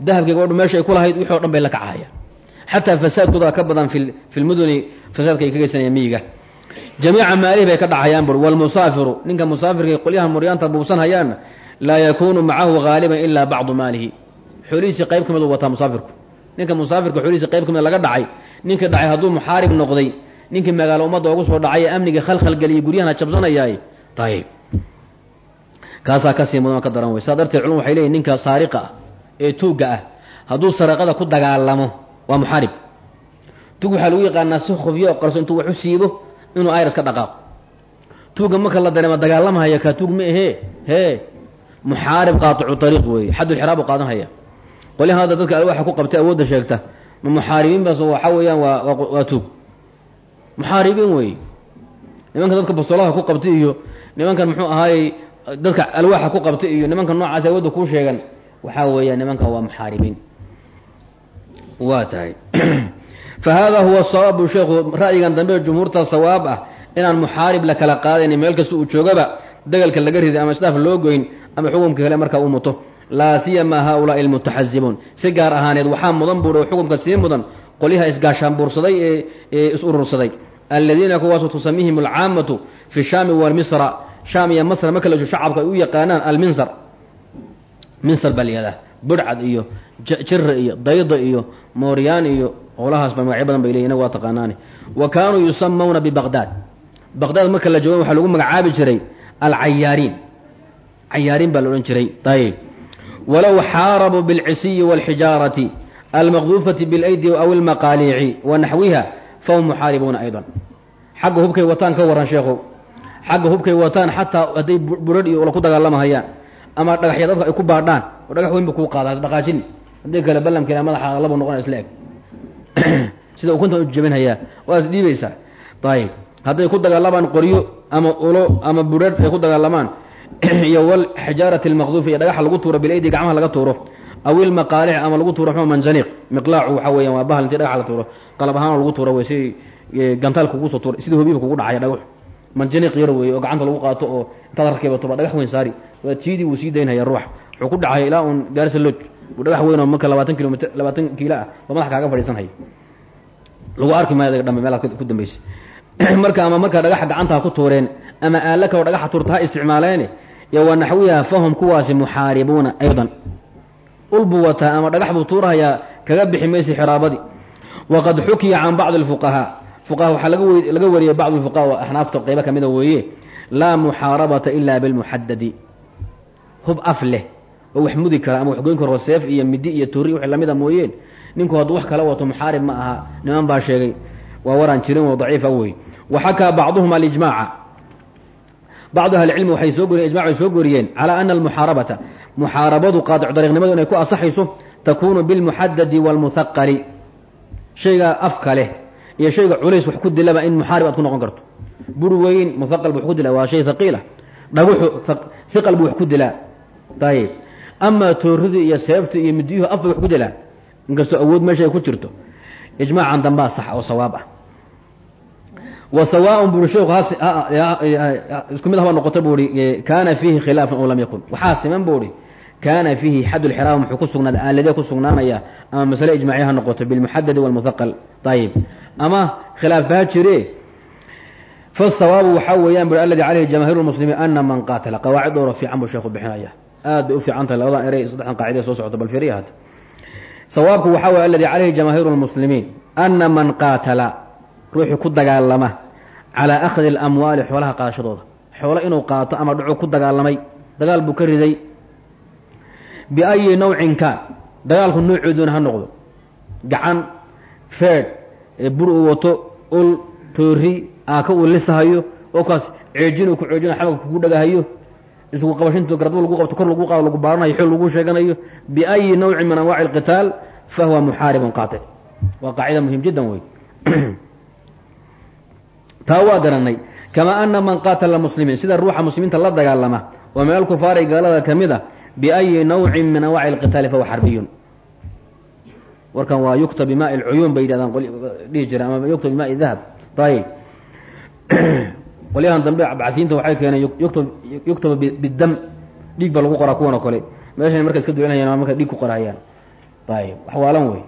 dahabkii gabadhu meesha ay ku lahayd wixii o dhan bay la kacahayaan. Xataa fasaadkooda ka badan fi lmuduni fasaadka ay ka geysanayaan miyiga. Jamiica maalihi bay ka dhacayaan bur. Walmusaafiru ninka musaafirka qolyaha muryaanta buubsan hayaanna laa yakuunu macahu haaliban ilaa bacdu maalihi xoolihiisii qayb ka mid wataa musaafirku. Ninka musaafirka xoolihiisi qayb ka mid laga dhacay ninkii dhacay hadduu muxaarib noqday ninkii magaalo ummadda ugu soo dhacay ee amnigii khalkhalgeliyay guryahana jabsanayaay ayib kaasaa ka sii mudan ka daran wey saa darteed culum waxay leeyihiin ninka saariqa ah ee tuugga ah hadduu saraqada ku dagaalamo waa muxaarib tuug waxaa lagu yaqaanaa si khufyo oo qarso intuu wax u siibo inuu ayras ka dhaqaaqo. Tuugga marka la dareema dagaalamahaya kaa tuug ma ahee? Hee? Muxaarib qaaticu ariiq weeye. Xaddulxiraabu qaadanhaya qolyahan hadda dadka alwaxa ku qabtay awoodda sheegta ma muxaaribiin baas waxa weeyaan waa waa tuug muxaaribiin weeye nimanka dadka bastoolaha ku qabtay iyo nimankan muxuu ahaayey dadka alwaaxa ku qabtay iyo nimanka noocaas awoodda kuu sheegan waxaa weeya nimankan waa muxaaribiin waa tahay fa hada huwa sawaab buu sheekhu ra'yigan dambe jumhuurta sawaab ah inaan muxaarib la kala qaadayn meel kasta uu joogaba dagalka laga riday ama isdaaf loo goyn ama xukumka kale markaa uu muto laa siyama haaulaai almutaxasibuun si gaar ahaaneed waxaa mudan buuhi xukumka sii mudan qolyaha isgaashaan buursaday ee ee is urursaday aladiina kuwaasu tusamihim alcaamatu fi shaami walmisra shaam iyo masr marka la shacabka ay u yaqaanaan alminsar minsar baa layihahdaa budhcad iyo jira iyo dayda iyo mooryaan iyo howlahaasba magacyo badan bay leyihin inaga waa taqaanaane wa kaanuu yusamawna bibaqdaad baqdaad marka la joogan waxaa lagu magacaabi jiray alcayaariin cayaariin baa la odhan jiray ayb walow xaarabuu bilcisiyi wاlxijaarati almaqduufati biاlaydi aw almaqaaliici wa naxwiha fahum muxaaribuuna ayضa xagga hubkay wataan ka waran sheekhu xagga hubkay wataan xataa hadday burarh iyo ula ku dagaalamahayaan ama dhagaxya dadka ay ku baadhaan oo dhagax weyn ba kuu qaada hasdhaqaajin haddii kale ballamkeena madaxa labu noqona isla eg sida ukuntan u jabinhayaa waad dhiibaysaa ayib hadday ku dagaalamaan qoryo ama ulo ama burarh ay ku dagaalamaan [coughs] iyo wal xijaarati almaqduufi iyo dhagaxa lagu tuuro bilaydi gacmaha laga tuuro aw ilmaqaalix ama lagu tuuro mxu manjaniiq miqlaacu waxa weeyaan waa bahal intii dhagaxa la tuuro. Qalab ahaan lagu tuuro wey si gantaal kugu soo tuura sidii hobiba kugu dhacaya dhagax manjaniiq yar weeye oo gacanta lagu qaato oo intaad rakibato baa dhagax weyn saari. Waa tiidii wuu sii daynhaya ruux. Wuxuu ku dhacay ilaa uun gaarisa loj u dhagax weyn oo marka labaatan kilomitr labaatan kiilo ah ba madax kaaga fadhiisanhaya lagu arki maayo dhambe meelaad ku dambaysay [clears throat] marka ama markaa dhagaxa gacantaa ku tuureen ama aalla kaloo dhagaxa tuurta ha isticmaaleene iyo wa naxwiha fahum kuwaasi muxaaribuuna aydan. Ul buu wataa ama dhagax buu tuurahayaa kaga bixi maysa xiraabadii waqad xukiya can bacdi alfuqahaa. Fuqaha waxaa laga wariyay bacd lfuqaha oo axnaafta qeybo kamida weeye. Laa muxaarabata ila bilmuxadadi hub af leh oo wax mudi kara ama wax goyn karo seef iyo midi iyo turi wixii lamida mooyeen. Ninku hadduu wax kala wato muxaarib ma aha niman baa sheegay. Waa waraan jirin oo daciifa wey waxakaa bacduhum alijmaaca bacdu ahlicilmi waxay soo goriyeen ijmac bay soo goriyeen calaa ana almuxaarabata muxaarabadu qaadic dariiqnimadu inay ku asaxayso takuunu bilmuxadadi waalmuhaqali shayga afka leh iyo shayga culays wax ku dilaba in muxaarib aad ku noqon karto. Bur weyn muhaqal bu wax ku dila waa shay haqiila dhaguxu hiqal buu wax ku dilaa. Ayib amaa tooridii iyo seefta iyo midiyuhu af bay wax ku dilaa. Inkastoo awood meesha ay ku jirto. Ijmaacan dambaa sax oo sawaab ah wa sawaaun buri sheekhu isku mid haba noqota buu ihi kaana fiihi khilaafan oo lam yakun. Waxaa siman buu ihi kaana fiihi xad lxiraam muxuu ku sugnaada aaladee ku sugnaanaya ama masale ijmaaciya ha noqoto bilmuxadadi walmuhaqal ayib ama khilaaf baa jire fasawaabu waxaa weeyaan bui aladi caleyhi jamaahiru lmuslimiin ana man qaatala qawaacid dhowro fiican buu sheekhu bixinaya. Aad bay u fiican tahay labadan erey saddexdan qaacida soo socota bal firiya hadda sawaabku waxaa weye aladi caleyhi jamaahiru lmuslimiin ana man qaatala ruuxii ku dagaalama calaa akhdi alamwaali xoolaha qaadashadooda. Xoolo inuu qaato ama dhucu ku dagaalamay dagaal buu ka riday. Biayi nawcin kaan dagaalku noocooduna ha noqdo. Gacan feedh bur uu wato ul toori aaka uu lisahayo oo kaas ceejinuu ku ceejinayo xabagka kugu dhagahayo isku qabashintu gardba lagu qabto kor lagu qaado lagu baaranayo xoog lagu sheeganayo. Biayi nawcin min anwaaci alqitaal fa huwa muxaaribun qaatil. Waa qaacida muhiim jiddan wey [clears throat] taa waa garanay kamaa ana man qaatala muslimiin sida ruuxa muslimiinta la dagaalama oo meel kufaari gaalada ka mid a biayi nawcin min anwaaci alqitaali fahuwa xarbiyun warkan waa yuktab bimaai lcuyuun bay yidhahdaan dhihi jireen ama yuktab bimaai dahab ayib [clears throat] qolyahan dambe bacsiinta waxay keeneen yuktab yuktaba bidam dhiig ba lagu qoraa kuwan oo meeshan marka iska dulinayaan marka dhiig ku qorahayaan. Ayib waxwaalan wey.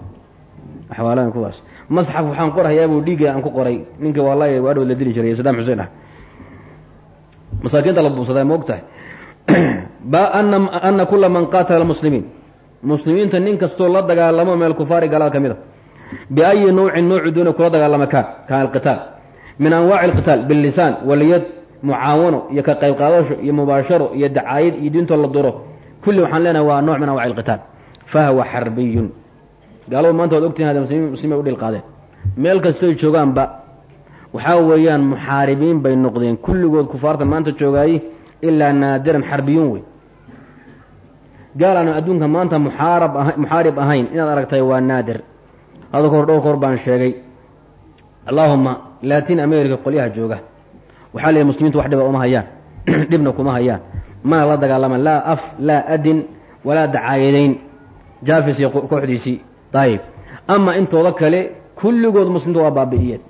Waxwaalan kuwaas masxaf waxaan qorhayaa buu dhiigga aan ku qoray. Ninka wallahi waadhow la dili jiray sadaam xuseen ah. Masaakiinta la buusadaa ma og tahay ana [clears throat] kula man qaatala muslimiin muslimiinta nin kastoo la dagaalamo meel kufaari gaalada ka mid a biayi noocu doona kula dagaalama kaan kaan alqitaal. Min anwaaci alqitaal billisaan waliyad mucaawano iyo ka qayb qaadasho iyo mubaasharo iyo dacaayad iyo la duro. Kulli waxaan leenahay waa nooc min anwaci alqitaal. Fahuwa xarbiyun gaaladu maanta waad ogtihin hada muslimiin u dhil qaadeen meel kastoy joogaanba waxaa weeyaan muxaaribiin bay noqdeen. Kulligood kufaartan maanta joogaaye ilaa naadiran xarbiyuun wey gaal aanu adduunka maanta muxaarab aha muxaarib ahayn. Inaad aragtay waa naadir. Hada kahor dhowr kahor baan sheegay. Allaahuma latin america qolyaha jooga. Waxaa leeyahy muslimiintu wax dhiba uma hayaan. [clears throat] Dhibna kuma hayaan. Mana la dagaalamaan laa af laa adin walaa dacaayadayn jafis iyo kooxdiisii ayib ama intooda kale kulligood muslimiintu waa baabi'iyeen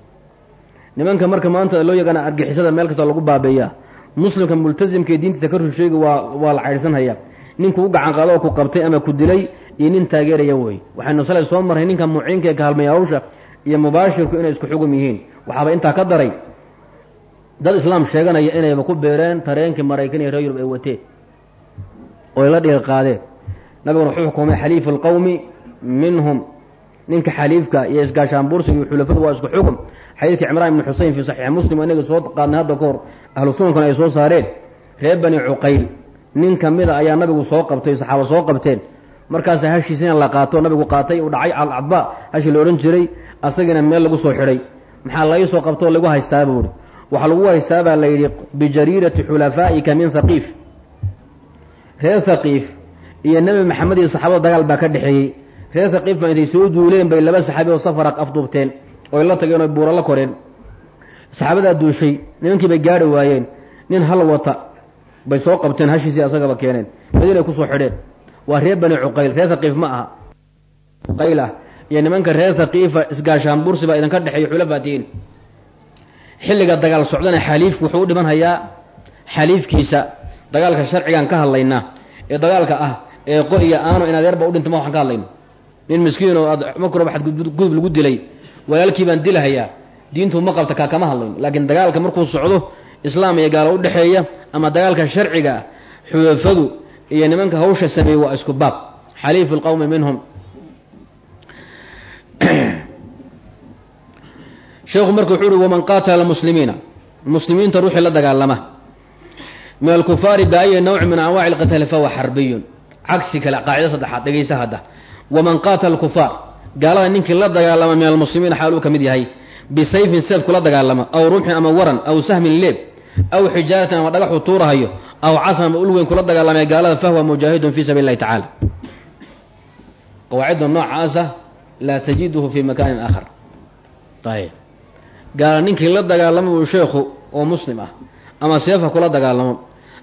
nimanka marka maanta loo yaqaana argixisada meel kasta lagu baabi'iyaa muslimka multasimka ee diintiisa ka rusheegi waa waa la caydhsanhayaa ninku u gacan qaado oo ku qabtay ama ku dilay iyo nin taageeraya wey waxaynu salay soo marray ninka muciinka ee kaalmay hawsha iyo mubaashirku inay isku xugum yihiin waxaaba intaa ka daray dad islaam sheeganaya inayba ku beereen tareenkii maraykan iyo reer yurub ay wateen oo ay la dhiir qaadeen nabiguna wuxuu xukumay xaliifu alqowmi minhum ninka xaliifka iyo isgaashaanbursiga iyo xulafadu waa isku xugum xadiidka cimraan ibni xusein fii saxiixi muslim oo inaga soo qaadnay hadda ka hor. Ahlu sunankuna ay soo saareen. Reer bani cuqayl nin ka mida ayaa nabigu soo qabtay saxaaba soo qabteen. Markaasa hashiisina la qaato nabigu qaatay uu dhacay calcadba hashi la odhan jiray asagiina meel lagu soo xidhay maxaa laga soo qabtoo lagu haystaa buuhi waxaa lagu haystaa baa la yidhi bijariirati xulafaa'ika min haqiif reer haqiif iyo nebi maxamed iyo saxaabada dagaal baa ka dhexeeyey reer haqiif baa intay soo duuleen bay laba saxaabi oo safara afduubteen oy la tageen oy buura la koreen. Saxaabadaa duushay nimankii bay gaari waayeen nin hal wata bay soo qabteen hashiisii asagaba keeneen madiinay ku soo xidheen. Waa reer bani cuqayl reer haqiif ma aha. Cuqayl ah iyo nimanka reer haqiifa isgaashaanbursi baa idinka dhexeeya xulafaatiin xilliga dagaal socdana xaliifku wuxuu u dhiman hayaa xaliifkiisa dagaalka sharcigan ka hadlaynaa ee dagaalka ah ee qo iyo aano in adeerba u dhinta ma waxaan ka hadlayno nin miskiin oo aad makraba xadgudub lagu dilay. Walaalkii baan dilahayaa. Diintu ma qabta kaa kama hadlayno laakiin dagaalka markuu socdo islaam iyo gaalo udhexeeya ama dagaalka sharciga ah xudafadu iyo nimanka hawsha sameeyey waa isku baab. Xaliifu lqowmi minhum. [clears throat] Sheekhu marka wuxuu uhi waman qaatala muslimiina. Muslimiinta ruuxii la dagaalama. Min alkufaari biayi nawci min anwaci lqitaali fahuwa xarbiyun cagsi kale qaacida saddexaad dhegaysa hadda waman qaatala alkufaar. Gaalada ninkii la dagaalama min almuslimiina xaal uu ka mid yahay. Bisayfin seef kula dagaalama aw rumxin ama waran aw sahmin leeb aw xijaaratin ama dhagaxuu tuurahayo aw casan ama ulweyn kula dagaalamay gaalada fahuwa mujaahidun fi sabiili illahi tacala qawaacidda noocaasa laa tajiduhu fi makaanin aakhar. Ayb gaala ninkii la dagaalamo uu sheekhu oo muslim ah ama seef ha kula dagaalamo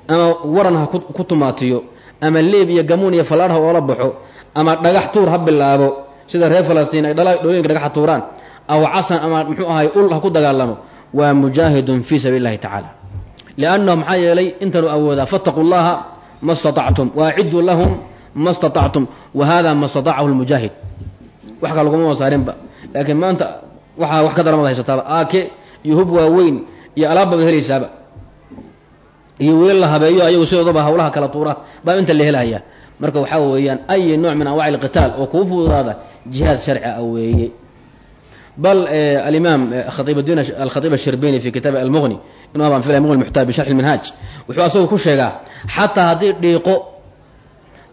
ama waran ha ku tumaatiyo ama leeb iyo gamuun iyo fallaadh ha oola baxo ama dhagax tuur ha bilaabo sida reer falastiin ay dhalooyinka dhagaxa tuuraan aw casan ama muxuu ahay ul ha ku dagaalamo waa mujaahidun fii sabiili illahi tacaala liannahu maxaa yeelay intanu awoodaa fattaquu llaha ma statactum waaciduu lahum ma statactum wa ma statacahu lmujaahid wax ka laguma wasaarinba. Laakiin maanta waxaa wax ka daramad haysataaba. Aake iyo hub waaweyn iyo alaab helaysaaba. Iyo weel la habeeyo ayagu sidoodaba hawlaha kala tuura baa inta la helahayaa marka waxaa weeyaan ayi nooc min anwaci alqitaal oo kuu fududaada jihaad sharci ah weeye. Bal alimaam khaiibdin alkhaiib ashirbini fi kitaabi almuqni inu abaan filay muqni muxtaaj bisharxi lminhaaj wuxuu asagu ku sheegaa xataa haddii dhiiqo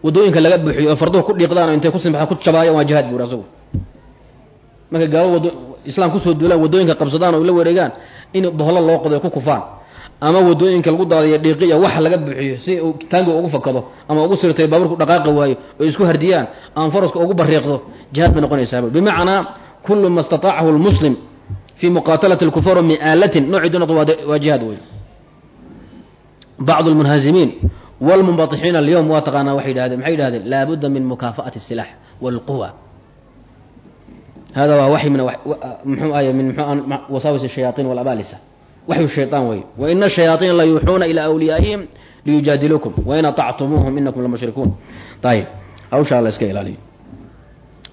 waddooyinka laga buuxiyo oo farduhu ku dhiiqdaan oo intay ku simbaxaan ku jabaayaan waa jihaad buuri asagu. Markay gaalo wad islaam ku soo duulaan waddooyinka qabsadaan oo la wareegaan in boholo loo qodo ku kufaan ama waddooyinka lagu daadiyo dhiiqiya wax laga buuxiyo si uu taangi ugu fakado ama ugu sirtay baaburku dhaqaaqi waayo oo isku hardiyaan ama faraska ugu bariiqdo jihaad bay noqonaysaaba bimacnaa kulu ma staطacahu lmuslim fi muqaatalati اlkufaar miaalatin noocii doonad waa jihaad wey bacdu lmunhazimiin wاlmunbaطixiina alyowm waa taqaanaa waxay yidhahdeen maxay yidhahdeen laabudda min mukaafa'ati الsilax wاlquwa hada waa waxy min mxuu ay min wasaawis الshayaaطin wاlabalisa waxyu shayطaan wey waina الshayaaطiina la yuuxuuna ilى awliyaa'ihim liyujaadilukum wain aطactumuuhum inakum lamushrikuun ayb hawshaa la iska ilaaliyo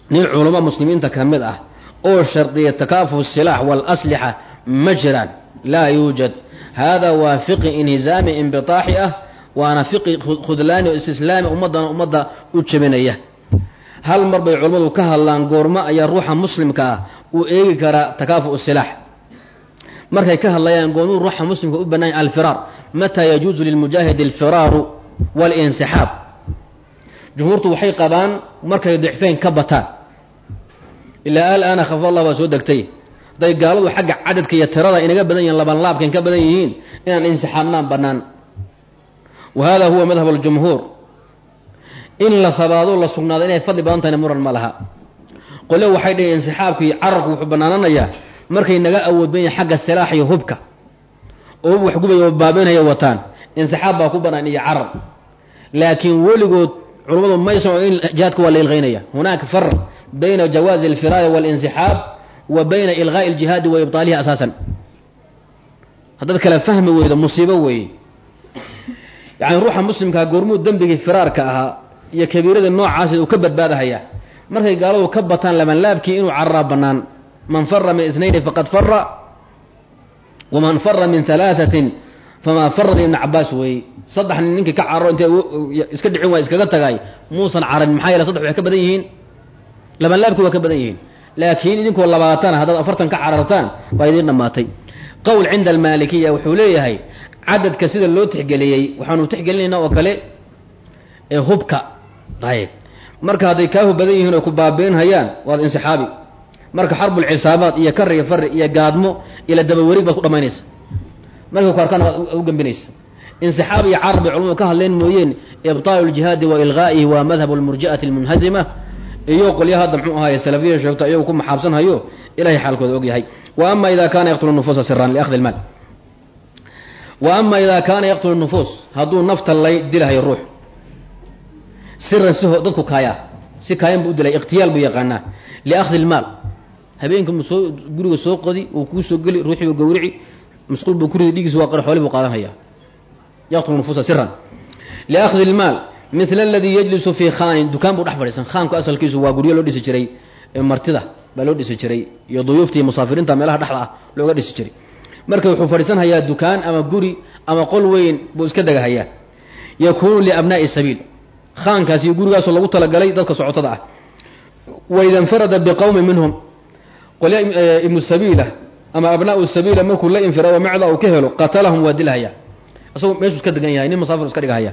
nin culamo muslimiinta ka mid ah oo shardiya takaafu الsilaax wاlaslixa ma jiraan laa yuujad hada waa fiqi inhizaami inbiطaaxi ah waana fiqi khudlaani oo istislaami ummaddana ummadda u jebinaya hal mar bay culammadu ka hadlaan goormo ayaa ruuxa muslimka ah uu eegi karaa takaafu silaax markay ka hadlayaan goormuu ruuxa muslimka u banaanya alfiraar mataa yajuuzu lilmujaahidi alfiraaru wاlinsixaab jumhuurtu waxay qabaan markay dicfeyn ka bataan. Ilaa alaana khafa allah baa soo degtay. Hadday gaaladu xagga cadadka iyo tirada inaga badan yihiin labanlaabkan ka badan yihiin inaan insixaabnaan bannaan. Wa hada huwa madhab aljumhuur. In la sabaado la sugnaado inay fadli badan tahayna muran ma laha. Qole waxay dhahiin insixaabku iyo cararku wuxuu bannaananayaa markay naga awood badan yahin xagga silaax iyo hubka oo hub wax gubaya oo baabeynaya wataan insixaab baa ku bannaan iyo carar. Laakiin weligood culummadu maysan oo in jihaadka waa la ilqaynaya. Hunaaka farq bayna jawaazi alfiraari waalinsixaab wa bayna ilqaa'i aljihaadi wa ibtaalihi asaasan. Haddaad kala fahmi weydo musiibo weeye. Yacni ruuxa muslimkaa goormuu dembigii firaarka ahaa iyo kabiirada noocaasi uu ka badbaadahaya. Markay gaaladu ka bataan labanlaabkii inuu cararaa bannaan man fara min itnayni faqad fara waman fara min halaatatin famaa farad ibna cabaas weeye saddex nin ninkii ka cararo intay iska dhicin waa iskaga tagay muusan cararin maxaa yeele saddex waxay ka badan yihiin labanlaabkii waa ka badan yihiin laakiin idinkoo labaatan haddaad afartan ka carartaan waa idiin dhammaatay qowl cinda almaalikiya wuxuu leeyahay cadadka sida loo tixgeliyey waxaanu tixgelinaynaa oo kale ee hubka ayb marka hadday kaahu badan yihiin oo ku baabiinhayaan waad insixaabi marka xarbulcisaabaad iyo kar iyo fari iyo gaadmo ila dabawarig baad ku dhamaynaysa markay ku arkaan waad insixaab iyo carar bay culamadu ka hadleen mooyeen ibtaalu ljihaadi wa ilqaa'ihi waa madhab lmurji'ati almunhazima. Iyo qolya hadda mxuu ahaye salafiya sheegto iyagu ku maxaabsanhayo ilahay xaalkooda og yahay. Wa ama ida kaana yaqtulu nufuusa siran liakhdi lmaal wa ama ida kaana yaqtulu nufuus hadduu nafta lay dilahayo ruux siran si dadku kaayaa si kaayan buu u dilay ikhtiyaal buu yaqaanaa liakhdi lmaal habeenka mu soo guriga soo qodi uu kuu soo geli ruuxii buu gawrici masquul buu kuridi dhigiis waa qari xooli buu qaadanhayaa yaqtulu nufuusa siran liakhdi lmaal mila aladii yajlisu fii khaanin dukaan buu dhex fadhiisan. Khaanku asalkiisu waa guryo loo dhisi jiray martida baa loo dhisi jiray iyo duyuufta iyo musaafiriinta meelaha dhexda ah looga dhisi jiray. Marka wuxuu fadhiisanhayaa dukaan ama guri ama qol weyn buu iska degahayaa yakuunu liabnaa'i sabiil. Khaankaas iyo gurigaasoo lagu talagalay dadka socotada ah. Waida infarada biqowmi minhum qolya ibnu sabiila ama abnaau sabiila markuu la infirado macda uu ka helo qatalahum waa dilhaya isagoo meeshuu iska degan yahay nin musaafir iska dhigahaya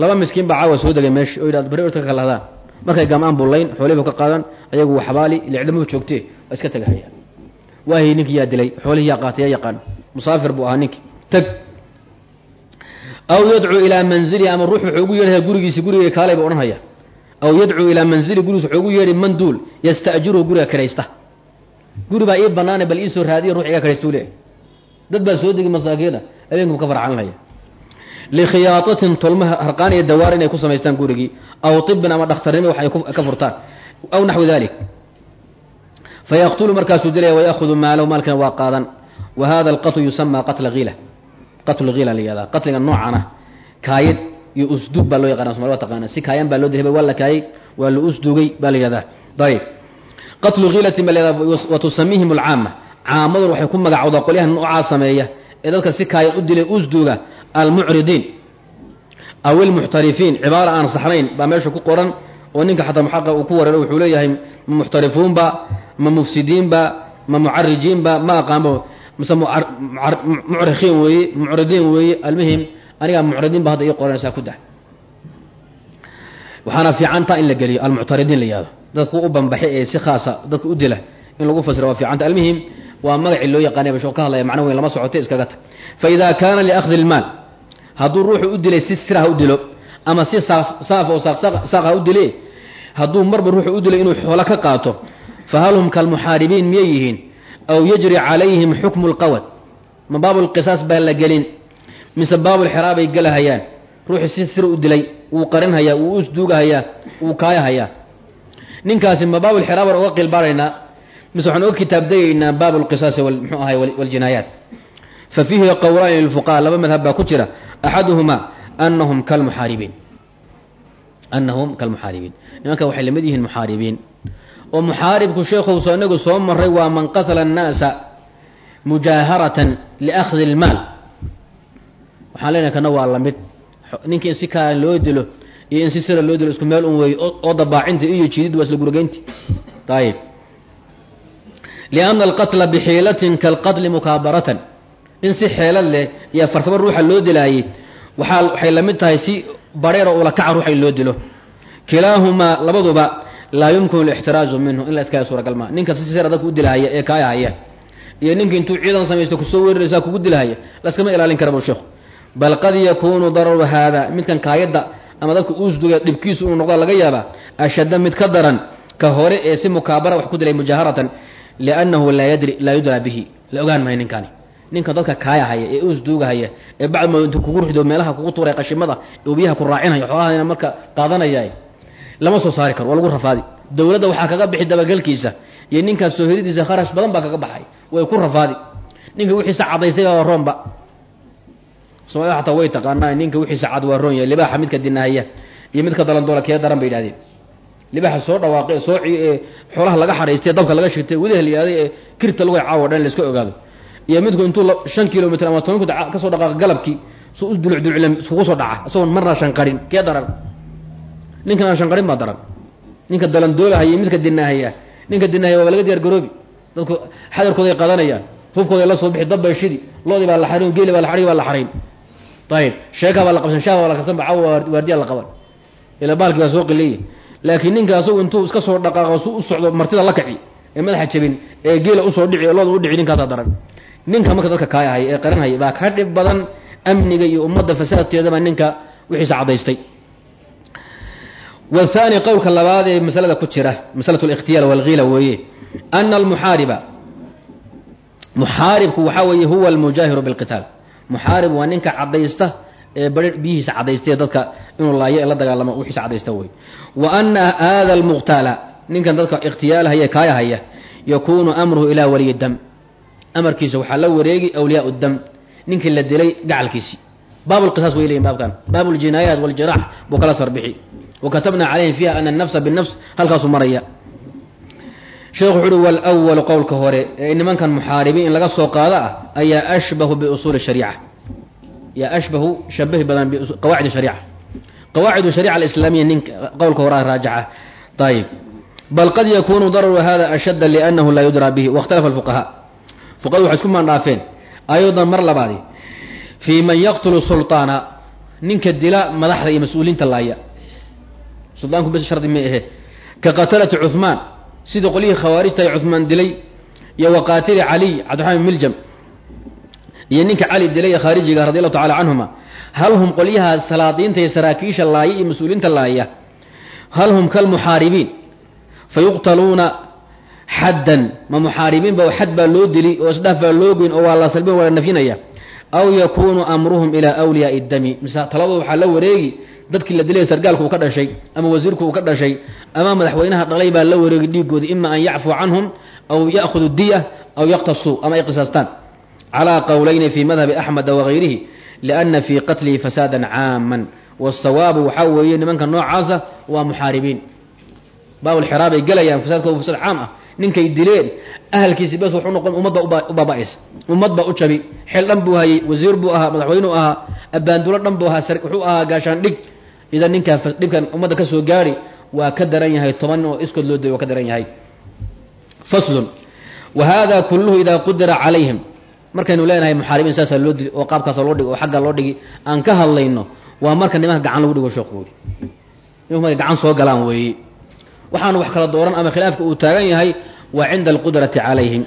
laba miskiin baa caawa soo degay meesha oo yidhahda bari orta ka kalahdaan. Markay gamaan bullayn xoolihiiba ka qaadan ayagu waxbaali licdamaba joogtee waa iska tegahaya waahay ninkii yaa dilay xoolihii yaa qaatay yaa yaqaan. Musaafir buu ahaa ninkii. Tag. Aw yadcuu ilaa manzilihi ama ruux wuxuu ugu yeedhaya gurigiisi guriga kaalay buu odhanhaya aw yadcuu ilaa manzili gurigiis wuxuu ugu yeedhi man duul yasta'jiruhu guriga kiraysta guri baa ii banaana bal iisoo raadiya ruux iga kiraystuu leeyahy dad baa soo degi masaakiina habeenkuu ka farxalinhaya likhiyaatatin tolmaha harqaan iyo dawaar inay ku samaystaan gurigii. Aw tibin ama dhakhtarnimo wax ka furtaan. Aw naxwi dalik fayaqtulu markaasuu dilaya wayahudu maalahu maalkana waa qaadan. Wa hada alqatlu yusama qatla hiila qatlu hiila la yihahdaa qatliga noocan ah kaayad iyo usduug baa loo yaqana somal wa taqaana si kaayan baa loo dilay waa la kaayay waa la usdugay baa la yihahdaa ayib qatlu yihahdaa wa tusamihim alcaama caamadun waxay ku magacowdaa qolyaha noocaa sameeya ee dadka si kaayan u dilay usduga almucridiin. Aw ilmuxtarifiin cibaara aan saxnayn baa meesha ku qoran oo ninka xataa muxaqa uu ku wareero wuxuu leeyahay ma muxtarifuunba ma mufsidiinba ma mucarijiinba ma aqaanbo mise mucrikiin weeye mucridiin weeye almuhim anigaa mucridiin ba hadda ii qoranaysaa ku dah. Waxaana fiicantaa in la geliyo almuctaridiin la yihahdo dadku u banbaxay ee si khaasa dadka u dila in lagu fasiro waa fiicanta almuhim waa magacii loo yaqaanay basho ka hadlaya macno weyn lama socote iskaga tag. Fa kaana liakhdi ilmaal hadduu ruuxu u dilay si sir u dilo ama si saaf oo saaq u dile hadduu marba ruuxu u dilay inuu xoolo ka qaato fa hum kalmuxaaribiin miyay yihiin? Aw yajri calayhim xukmu lqawad ma baabulqisaas baa la gelin mise baabulxiraabay gelahayaan ruuxii si sir u dilay wuu qarinhayaa wuu usduugahayaa wuu kaayahayaa ninkaasi ma baabulxiraaban uga qilbaaraynaa mise waxaan uga kitaabdayaynaa baabu lqisaasi mxuu ahay waljinaayaat fa fiihi qowlaani lilfuqaha laba madhab baa ku jira. Axaduhuma anahum kalmuxaaribiin anahum kalmuxaaribiin nimanka waxay la mid yihiin muxaaribiin oo muxaaribku sheekhowso inagu soo maray waa man qatala annaasa mujaaharatan liakhdi ilmaal waxaan leenahay kana waa la mid ninkii in si kaa loo dilo iyo in si sira loo dilo isku meel un weeye oo dabaacinta iyo jiidid waa isla gurgeynti ayib lianna alqatla bixiilatin kalqatli mukaabaratan. In si xeelad leh iyo farsamo ruuxa loo dilaayey waaa waxay la mid tahay si bareer oo ulakaca ruuxa in loo dilo. Kilaahumaa labaduba laa yumkinu lixtiraazu minhu in la iskaga suuragal maa ninka si sira dadka u dilahaya ee kaayahaya iyo ninka intuu ciidan samaysto ku soo weeraraysaa kugu dilahaya laskama ilaalin kara bu bal qad yakuunu dararu haada midkan kaayadda ama dadka uusduga dhibkiisu inuu noqda laga yaabaa ashadda mid ka daran ka hore ee si mukaabara wax ku dilay mujaaharatan liannahu laa yadri laa yudraa bihi. La ogaan maayo ninkani. Ninka dadka kaayahaya ee usduugahaya ee bacdmo intu kugu ruxdo meelaha kugu tuuray qashimada ee biyaha ku raacinaya xoolahana marka qaadanaya lama soo saari karo waa lagu rafaadi. Dowladda waxaa kaga bixi dabagelkiisa iyo ninkaas soo heridiisa kharash badan baa kaga baxay. Way ku rafaadi. Ninka wixiisa cadaystay baa roonba soomaalida xataa way taqaanaa ninka wixiisa cad waa roon yahay libaaxa midka dinahaya iyo midka dalandoola kee daran bay yidhahdeen. Libaaxa soo dhawaaqay soo ee xoolaha laga xadhaystay dabka laga shirtay wadaha la yihahday ee kirta lagu caawo dhan la iska ogaado. Iyo midku intuu shan kilomitr ama toban kut ka soo dhaqaaqa galabkii su u dulucdulucla iskugu soo dhaca isagoon marna shanqarin kee daran? Ninkan aan shanqarin baa daran. Ninka dalandoolahaya iyo midka dinahaya ninka dinahaya waaba laga diyaar garoobi. Dadku xadarkooday qadanayaan hubkooday la soo bixi dabbay shidi loodii baa la xarin geeli baa la xarig baa la xarayn ayib sheekaa baa la qabsan shaah baa la qabsan bacaw waardiyaa la qaban ila baalkii baa soo qiliya laakiin ninka asagu intuu iska soo dhaqaaqo su u socdo martida la kaci ee madaxa jabin ee geela u soo dhici ee looda u dhici ninkaasaa daran ninka marka dadka kaayahaya ee qaranhaya baa ka dhib badan amniga iyo ummadda fasaadkeedaba ninka wixiisa cadaystay wathani qowlka labaad ee masalada ku jira masalat alikhtiyaar walghiila weeye ana almuxaariba huwa almujaahiru muxaarib waa ninka cadaysta ee bari biyihiisa cadaystay dadka inuu laayo ee la dagaalamo wixiisa cadaysta wey wa ana hada almuqtaala ninkan dadka ikhtiyaalhaya kaayahaya yakuunu amruhu ilaa waliyi dam. Amarkiisa waxaa la wareegi awliyaa dam ninkii la dilay gacalkiisii. Baab lqisaas way leyihin baabkan. Baab ljinaayaat waljiraax buu kala sarbixi. Wa katabna calayhim fiiha ana anafsa binafs halkaasuu maraya sheekhu wuxu uhi wlwalu qowlka hore ee nimankan muxaaribiin in laga soo qaado ah ayaa ashbahu biusuuli shariica. Yaa ashbahu shabahi badan biqawaacid shariica. Qawaacid sharica alislaamiya ninka qowlka hore raajaxa ayib bal qad yakunu dararu hada ashadda liannahu laa yudraa bihi. Wakhtalafa alfuqahaa fuqahadu waxay isku maandhaafeen ayadan mar labaadi fii man yaqtulu sulطaana ninka dila madaxda iyo mas'uuliinta laaya. Suldaanku bes shardi ma ahe. Ka qatalati cuhmaan sidii qolyihii khawaarijta ay cuhmaan dilay iyo wa qaatili caliy cabdiraxmaan miljam iyo ninka cali dilay ee khaarijiga radi allahu tacala canhuma hal hum qolyaha salaadiinta iyo saraakiisha laaya iyo mas'uuliinta laaya? Hal hum kalmuxaaribiin fa yuqtaluuna xaddan ma muxaaribiin ba xad baa loo dili oo isdhaaf baa loo goyn oo waa la salbin waa la nafyinaya. Aw yakunu amruhum ilaa wliyaai dami mise taladooda waxaa la wareegi dadkii la dilay sargaalku ka dhashay ama wasiirku uu ka dhashay ama madaxweynaha dhalay baa la wareegi dhiigooda ima an yacfuu canhum aw ya'hudu diya aw yaqtasuu ama ay qisaastaan. Calaa qowlayni fi madhabi axmeda wagayrihi liana fii qatlihi fasaadan caaman. Wasawaabu waxaa weeye nimanka noocaasa waa muxaaribiin. Baabulxiraab ay gelayaan fasaadkooda fasaad caam ah. Ninkay dileen ahalkiisi bes wuxuu noqon ummadba u baaba'aysa. Ummad baa u jabi. Xil dhan buu hayay wasiir buu ahaa madaxweyneu ahaa abbaandulo dhan buu ahaa wuxuu ahaa gaashaan dhig idan ninkaa dhibkan ummadda ka soo gaari waa ka daran yahay toban oo iskood loo dayay waa ka daran yahay. Faslun. Wa hada kulluhu idaa qudira calayhim. Markaynu leenahay muxaaribiin saasaa loo dili oo qaabkaasa loo dhigi oo xagga loo dhigi aan ka hadlayno waa marka nimanka gacan lagu dhigo sheekhu markay gacan soo galaan weeye waxaanu wax kala dooran ama khilaafka uu taagan yahay waa cinda alqudrati calayhim.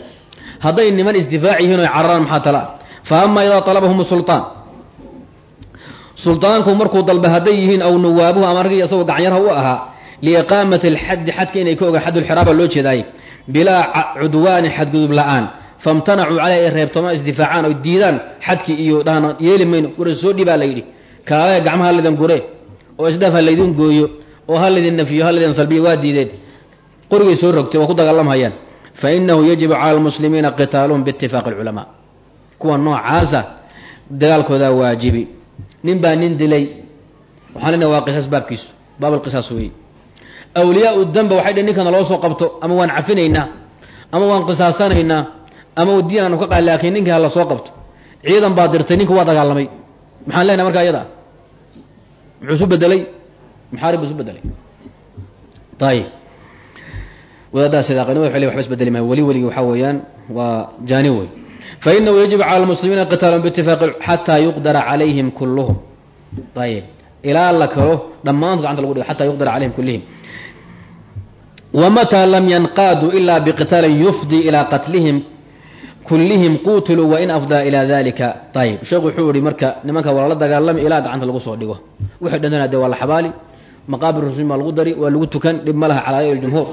Hadday niman isdifaac yihiin oy cararaan maxaa tala? Fa ama idaa talabahum sulطaan sulطaanku markuu dalba hadday yihiin aw nuwaabuhu ama argii isagoo gacanyarha u ahaa liiqaamati alxaddi xadka inay ka ogaan xadulxiraaba loo jeedaay bilaa cudwaani xadgudub la'aan. Famtanacuu caleyh ay reebtoma isdifaacaan oy diidaan xadkii iyo dhahna yeeli mayno gure soo dhibaa la yidhi. Kaale gacmaha laydin gure oo isdhaaf ha laydin gooyo oo ha laydin nafiyo ha laydin salbiyo waa diideen. Qorigay soo rogtay waa ku dagaalamhayaan fa inahu yajibu cala almuslimiina qitaaluhum biitifaaqi alculamaa. Kuwa noocaasa dagaalkoodaa waajibi nin baa nin dilay. Waxaan leenahay waa qisaas baabkiisu baab alqisaas weeye. Awliyaau danba waxay dhn ninkana loo soo qabto ama waan cafinaynaa ama waan qisaasanaynaa ama diin aanu ka qa laakiin la soo qabto. Ciidan baa dirtay ninku waa dagaalamay. Maxaan leenahay markaa iyada muxuu isu bedelay muxaarib isu bedelay ayib wadaadaha sidaaqani wa waba isbedeli maayo. Weli weligi waxaa weeyaan waa jaani wey fainahu yajibu cala lmuslimiina qitaalum biitifaaqi xataa yuqdara calayhim kulluhum ayib ilaa la kalo dhammaantood gacanta lagu dhigo xataa yuqdara calayhim kullihim wamataa lam yanqaaduu ila biqitaalin yufdi ilaa qatlihim kullihim quutiluu wain afdaa ilaa dalika ayib sheekhu wuxuu ihi marka nimanka waa lala dagaalami ilaa gacanta lagu soo dhigo wixii dhantana dee waa la xabaali maqaabir rusul baa lagu dari waa lagu tukan dhib ma laha calaa jumhuur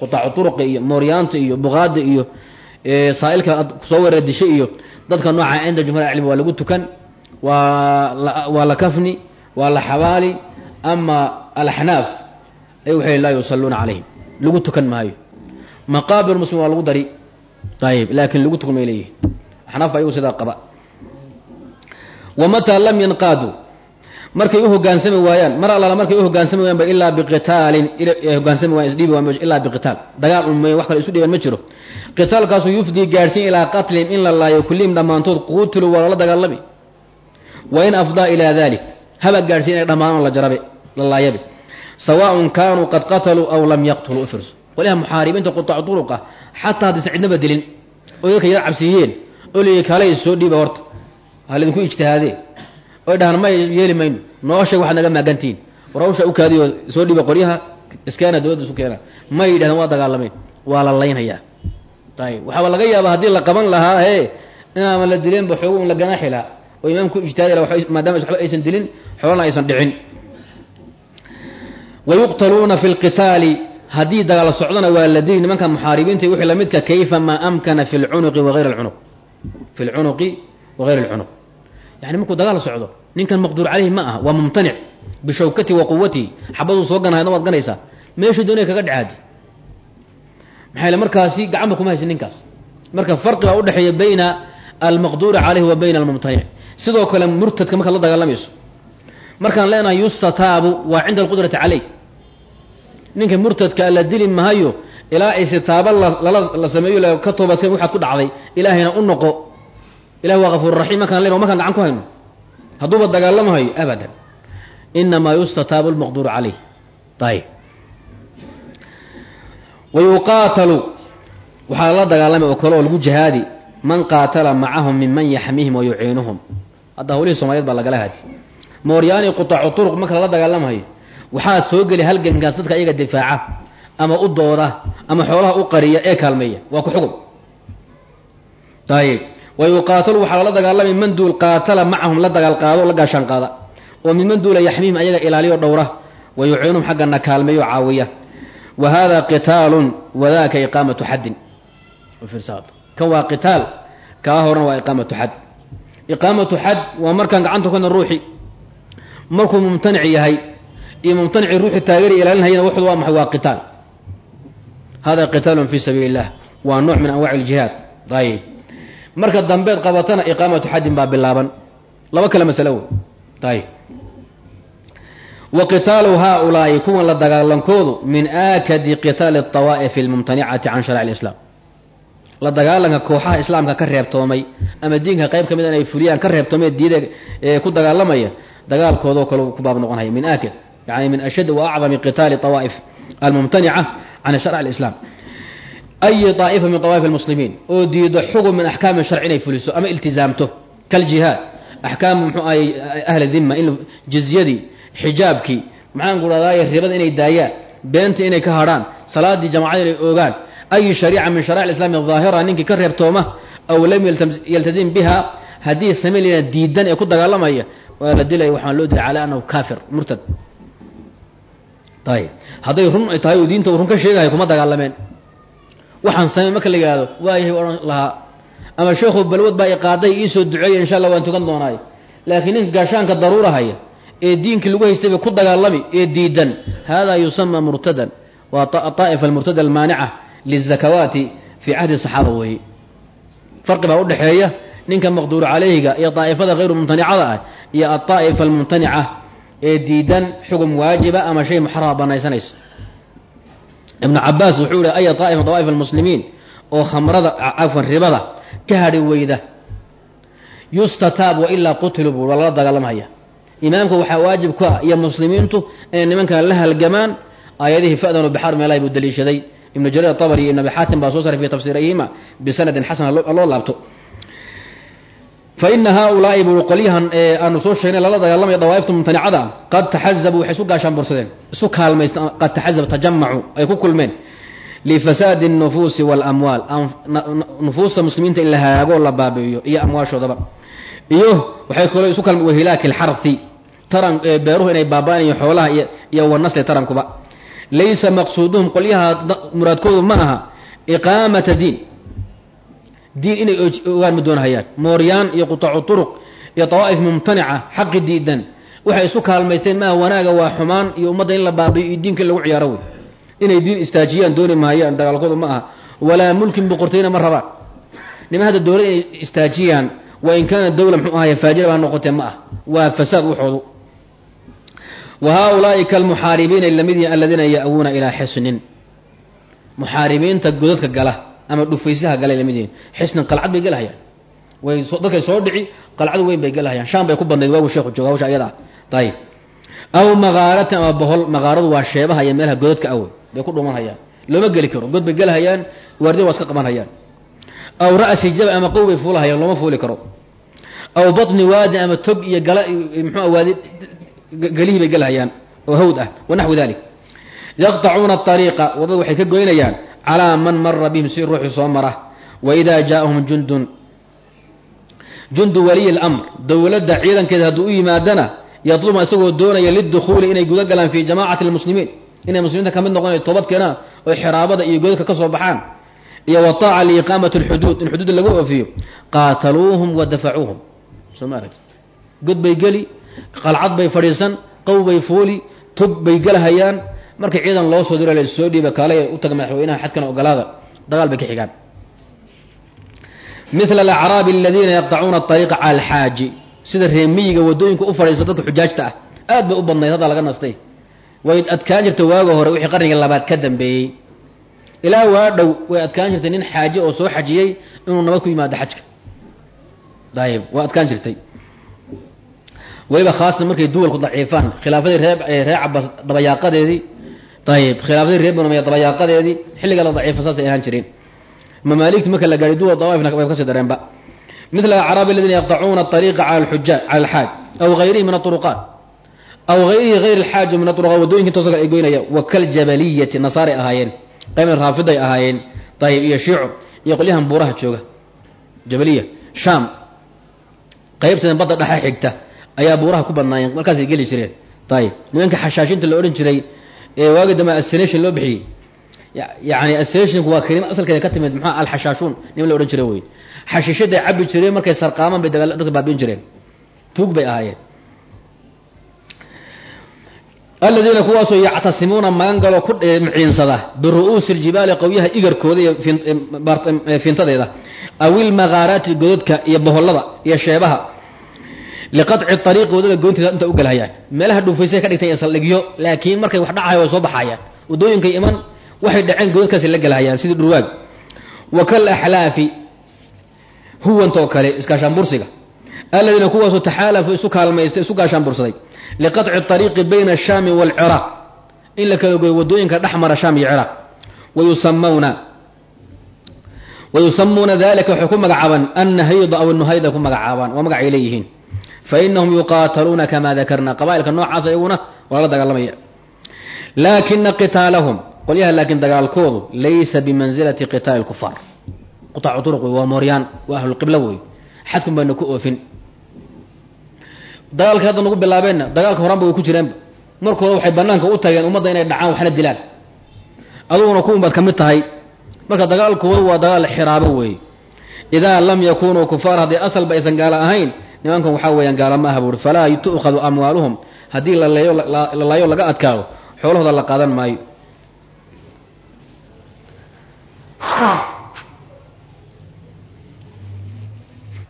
qutaacu turuqi iyo mooryaanta iyo buqaada iyo saailka soo weeradishay iyo dadka nooca cinda jumhur cilmi waa lagu tukan waa waa la kafni waa la xabaali ama alaxnaaf ay waxay laa yusaluuna calayhim. Lagu tukan maayo. Maqaabir muslim waa lagu dari. Ayib laakin lagu tukan may leeyihiin axnaafka ayagu sidaa qaba. Wamataa lam yanqaadu. Markay u hogaansami waayaan mar allaala markay u hogaansami waayaan ba ilaa biqitaalin hogaansami wayan isdhiibi waan ilaa biqitaal. Dagaal un mooye wax kale isu dhiibaan ma jiro qitaalkaasu yufdii gaadhsiin ilaa qatlihim in la laayo kullihim dhammaantood quutilu waa lala dagaalami wa in afdaa ilaa dalik haba gaadhsiin inay dhammaanoo la jarabe la laayabe. Sawaaun kaanuu qad qataluu aw lam yaqtuluu ufirsu qolyaha muxaaribiinta qutaacu turuqa xataa haddaysan cidnaba dilin oo dadka yar cabsiiyeen oo leeyi kaalay soo dhiiba horta. Ha laydinku ijtihaadee. Oy dhahaan ma yeeli mayno noo waxaad naga maagantihiin war hawsha u kaadiyo soo dhiiba qoryaha iskeena dowladda isu keena. May yidhahdeen waa dagaalamayn waa la laynhayaa ayib waxaaba laga yaabaa haddii la qaban lahaa hee inaama la dileenba xoogo un la ganaaxi oo imaamku ijtihaadi laha waxba aysan dilin xoolana aysan dhicin. Wa fi lqitaali haddii dagaal socdona waa la dili nimanka muxaaribiinta wixii lamidka kayfa maa amkana fi lcunuqi wagayr alcunuq fi lcunuqi wagayr alcunuq yani markuu dagaal socdo ninkan maqduur caleyhi ma aha waa mumtanic. Bishawkati wa quwatihi xabaduu soo ganahayna waad ganaysaa. Meeshuu doonaya kaga dhacaadi maxaa markaasi gacanba kuma haysa ninkaas. Marka farqi baa udhexeeya bayna almaqduuri caleyhi wa bayna almumtanic. Sidoo kale murtadka markaad la dagaalamayso markaan leenahay yustataabu waa cinda alqudrati caleyh ninka murtadka la dili mahayo ilaa isitaaba la sameeyo ka toobadkeen waxaad ku dhacday ilaahayna u noqo. Ilahi waa kafuur raxiim markaan len markaan gacan ku hayno. Hadduuba dagaalamahayo abadan. Inamaa yustataabu lmaqduuru caleyh ayb wa yuqaatalu waxaa la dagaalamay oo kale oo lagu jihaadi man qaatala macahum minman yaxmihim wa yuciinuhum hadda hawlihii soomaaliyed baa lagala haadi mooryaani qutaacu turuq marka lala dagaalamahayo waxaa soo geli halgankaas dadka iyaga difaaca ama u dooda ama xoolaha u qariya ee kaalmeeya waa ku xugum ayib wa yuqaatalu waxaa lala dagaalamay man duul qaatala macahum la dagaal qaado la gaashaan qaada oo minman duula yaxmiihim ayaga ilaaliyo dhowra wa yuciinuhum xaggana kaalmeeyo caawiya wa hada qitaalun wadaka iqaamatu xaddin kan waa qitaal kaa horena waa iqaamatu xad iqaamatu xad waa markaan gacanta kuna ruuxi markuu mumtanic yahay iyo mumtanici ruuxi taageeri ilaalinhayana wuxuud waa maxay waa qitaal hada qitaalun fi sabiili illah waa nooc min anwaci ljihaad ayib marka dambeed qabatana iqaamatu xaddin baa bilaaban laba kale masalo wey ayib wa qitaalu haaulaa'i kuwan la dagaalankoodu min aakadi qitaali اطawaa'ifi اlmumtanicati can sharci اlislaam la dagaalanka kooxaha islaamka ka reebtoomay ama diinka qayb ka mid inay fuliyaan ka reebtoomay diida ee ku dagaalamaya dagaalkoodoo kale ku baab noqonhaya min aakad yani min ashad wa acdami qitaali طawaa'if almumtanica can sharc اlislaam ay طaa'ifa min طawa'if اlmuslimiin oo diido xugum min axkaami sharci inay fuliso ama iltizaamto kaljihaad axkaamu mxuu ahay ahli dhima in jizyadii xijaabkii. Maxaan ku dhahdaay ribada inay daayaan beenta inay ka hadhaan salaadii jamacada inay oogaan. Ay shariica min sharac islaami aahira ninkii ka reebtooma? Aw lam yaltazim biha haddii sameylina diidan ee ku dagaalamaya waa la dilaya waxaan loo dilay cala anahu kafir murtad. Ayib hadday run ay tahay diinta run ka sheegahay kuma dagaalameen. Waxaan samey marka la yihahdo waayahay odhan lahaa. Ama sheekhu balwad baa iqaaday iisoo duceeya insha allah waan tukan doonaay. Laakiin ninka gaashaanka daruurahaya ee diinkii lagu haystayba ku dagaalami ee diidan. Hada yusama murtadan waa aa'ifa almurtada almaanica lizakawaati fii cahdi saxaaba weeye farqi baa udhexeeya ninka maqduuru calayhiga iyo daa'ifada hayru mumtanicada ah iyo aaa'ifa almumtanica ee diidan xugum waajiba ama shay muxarama banaysanaysa ibnu cabaas wuxuu yihi aya aa'ifa dawaa'if almuslimiin oo khamrada cafwan ribada ka hadhi weyda. Yustataab wailaa qutilu buu waa lala dagaalamhaya imaamka waxaa waajib ku ah iyo muslimiintu inay nimankan la halgamaan aayadihii fa'dan bixaar meelahay buu daliishaday ibnu jariir atabari iyo ibn abi xaatim baa soo saray fi tafsiirayhima bisanadin xasan loo laabto fa ina haaulaai buu qolyahan ee aanu soo sheegnay lala dagaalamaya dawaa'ifta mumtanicada qad taxazabuu waxay isu gaashaan bursadeen isu kaalmaysteen qad taxazab tajamacuu ay ku kulmeen lifasaadi الnufuusi waاlamwaal nufuusta muslimiinta in la haago la baabi'iyo iyo amwaashoodaba iyo waxay kaloo isu kalma wahilaaki alxarfi taran beeruhu inay baaba'anayo xoolaha iyo wanasli tarankuba. Laysa maqsuuduhum qolyaha muraadkoodu ma aha iqaamata diin. Diin inay ogaan ma doonahayaan. Mooryaan iyo qutaacu turuq iyo dawaa'if mumtanica xaqi diidan. Waxay isu kaalmaysteen maaha wanaaga waa xumaan iyo ummadda in la baabiyo iyo diinka in lagu ciyaaro wey. Inay diin istaajiyaan dooni mahayaan dagaalkoodu ma aha. Walaa mulkin boqortayna ma rabaan. Niman hadda dowlad inay istaajiyaan wain kaana dawla mxuu ahaye faajira baa noqotee ma ah waa fasaad waxoodu wa haaulaai kalmuxaaribiina la mid yihiin aladiina ya'wuuna ilaa xisnin muxaaribiinta godadka gala ama dhufaysaha galay la mid yihiin xisnin qalcad bay gelahayaan way dadkay soo dhici qalcad weyn bay gelahayaan shaan bay ku badnayd waagu sheekhu jooga hawsha ayada ah ayib aw makaaratin ama bohol makaaradu waa sheebaha iyo meelaha godadka awey bay ku dhumanhayaan looma geli karo god bay gelahayaan waardiya waa iska qabanhayaan aw ama qow bay fuuli karo aw batni waadi ama tog iyo gala mxua waadi gelihii bay gelhayaan oo hawd ah wanaxwi dalik yaqطacuuna ariiqa wadada waxay ka goynayaan calaa man mara bihim si ruuxii soo mara waida jaaahum jundun jundu waliyi اlamr dowladda ciidankeeda hadduu u yimaadana yadlubu isagoo doonaya lidukhuuli inay guda galaan fi jamacati اlmuslimiin inay muslimiinta ka mid noqonayo toobad keenaan oy xiraabada iyo godadka ka soo baxaan iyo wataaca liiqaamati اlxuduud in xuduudda lagu oofiyo qaataluuhum wa dafacuuhum soo god bay geli qalcad bay fadhiisan qow bay fuuli tog bay gelahayaan marka ciidan loo soo diro la soo dhiiba kaale u taga madaxweynaha xadkana ogolaada dagaal bay ka xigaan. Mila alacraabi aladiina yaqطacuuna aطariiqa cala alxaaji sida reemiyiga waddooyinka u fadhiisa dadka xujaajta ah. Aad bay u badnayd hadda laga nastay. Way adkaan jirtay waaga hore wixii qarniga labaad ka dambeeyey. Ilaa waa dhow way adkaan jirtay nin xaaje oo soo xajiyey inuu nabad ku yimaado xajka ayb waa adkaan jirtay. Waliba khaasatan markay duwalku daciifaan khilaafadii ree reer cabaas dabayaaqadeedii ayb khilaafadii reer banu dabayaaqadeedii xilliga la daciifa saasay ahaan jireen. Mamaaligti marka la gaadhay duwal dawaifna way ka sii dareenba mitl acraabi aladiina yaqtacuuna ariiqa cala uja cala alxaaj aw hayrihi min auruqaat aw hayrihi hayr alxaaji min auruqaat waddooyinka tooska ay goynaya wa kaljabaliyati nasaaray ahaayeen qaybna raafiday ahaayeen ayib iyo shiico iyo qolyahan buuraha jooga. Jabaliya shaam qaybteeda badda dhexe xigta ayaa buuraha ku badnaayeen markaasay geli jireen. Ayib nimanka xashaashinta la odhan jiray ee waagi dambe assination loo bixiyey yani assinashinku waa kelima asalkeeda ka timid muxua alxashaashuun niman la odhan jiray wey xashiishaday cabi jireen markay sarqaamaan bay daga dadka baabiin jireen. Tuug bay ahaayeen. Aladiina kuwaasoo yactasimuuna magangalo ku miciinsada biru'uusi aljibaali qowyaha igarkooda iyo fintadeeda aw ilmakaaraati gododka iyo bohollada iyo sheebaha liqaطci ariiqi waddada goynteeda inta u galhayaan meelaha dhuufaysay ka dhigtay saldhigyo laakiin markay wax dhacayo way soo baxayaan waddooyinkay iman waxay dhaceen gododkaasi la galhayaan sidii dhurwaag wa kal axlaafi huwantoo kale iskaashaanbursiga aladiina kuwaasoo taxaalafu isu kaalmaystay isu gaashaanbursaday liqaطci ariiqi bayna ashaami waalciraaq in la kala goyo waddooyinka dhex mara shaam iyo ciraaq wayusamawna wayusamuuna dalika waxay ku magacaabaan annahayda aw nuhayda ku magacaabaan waa magacay leeyihiin fainahum yuqaataluuna kama dakarna qaba'ilka noocaasa iyaguna waa la dagaalamaya laakina qitaalahum qolyaha laakiin dagaalkoodu laysa bimanzilati qitaali lkufaar qutaacu turuq wey waa mooryaan waa ahlulqibla wey xadkun bayna ku oofin dagaalka hadda nagu bilaabeenna dagaalka horaanba ku jireenba marka waxay banaanka u tageen ummadda inay dhacaan waxna dilaan aduguna kuwan baad ka tahay marka dagaalkoodu waa dagaal xiraabo weeye idaa lam yakunuu kufaar haddii asalba aysan gaalo ahayn nimankan waxaa weeyaan gaalo ma buuri falaa tu'khadu amwaaluhum. Haddii la leeyo la laayo laga adkaado xoolahooda la qaadan maayo.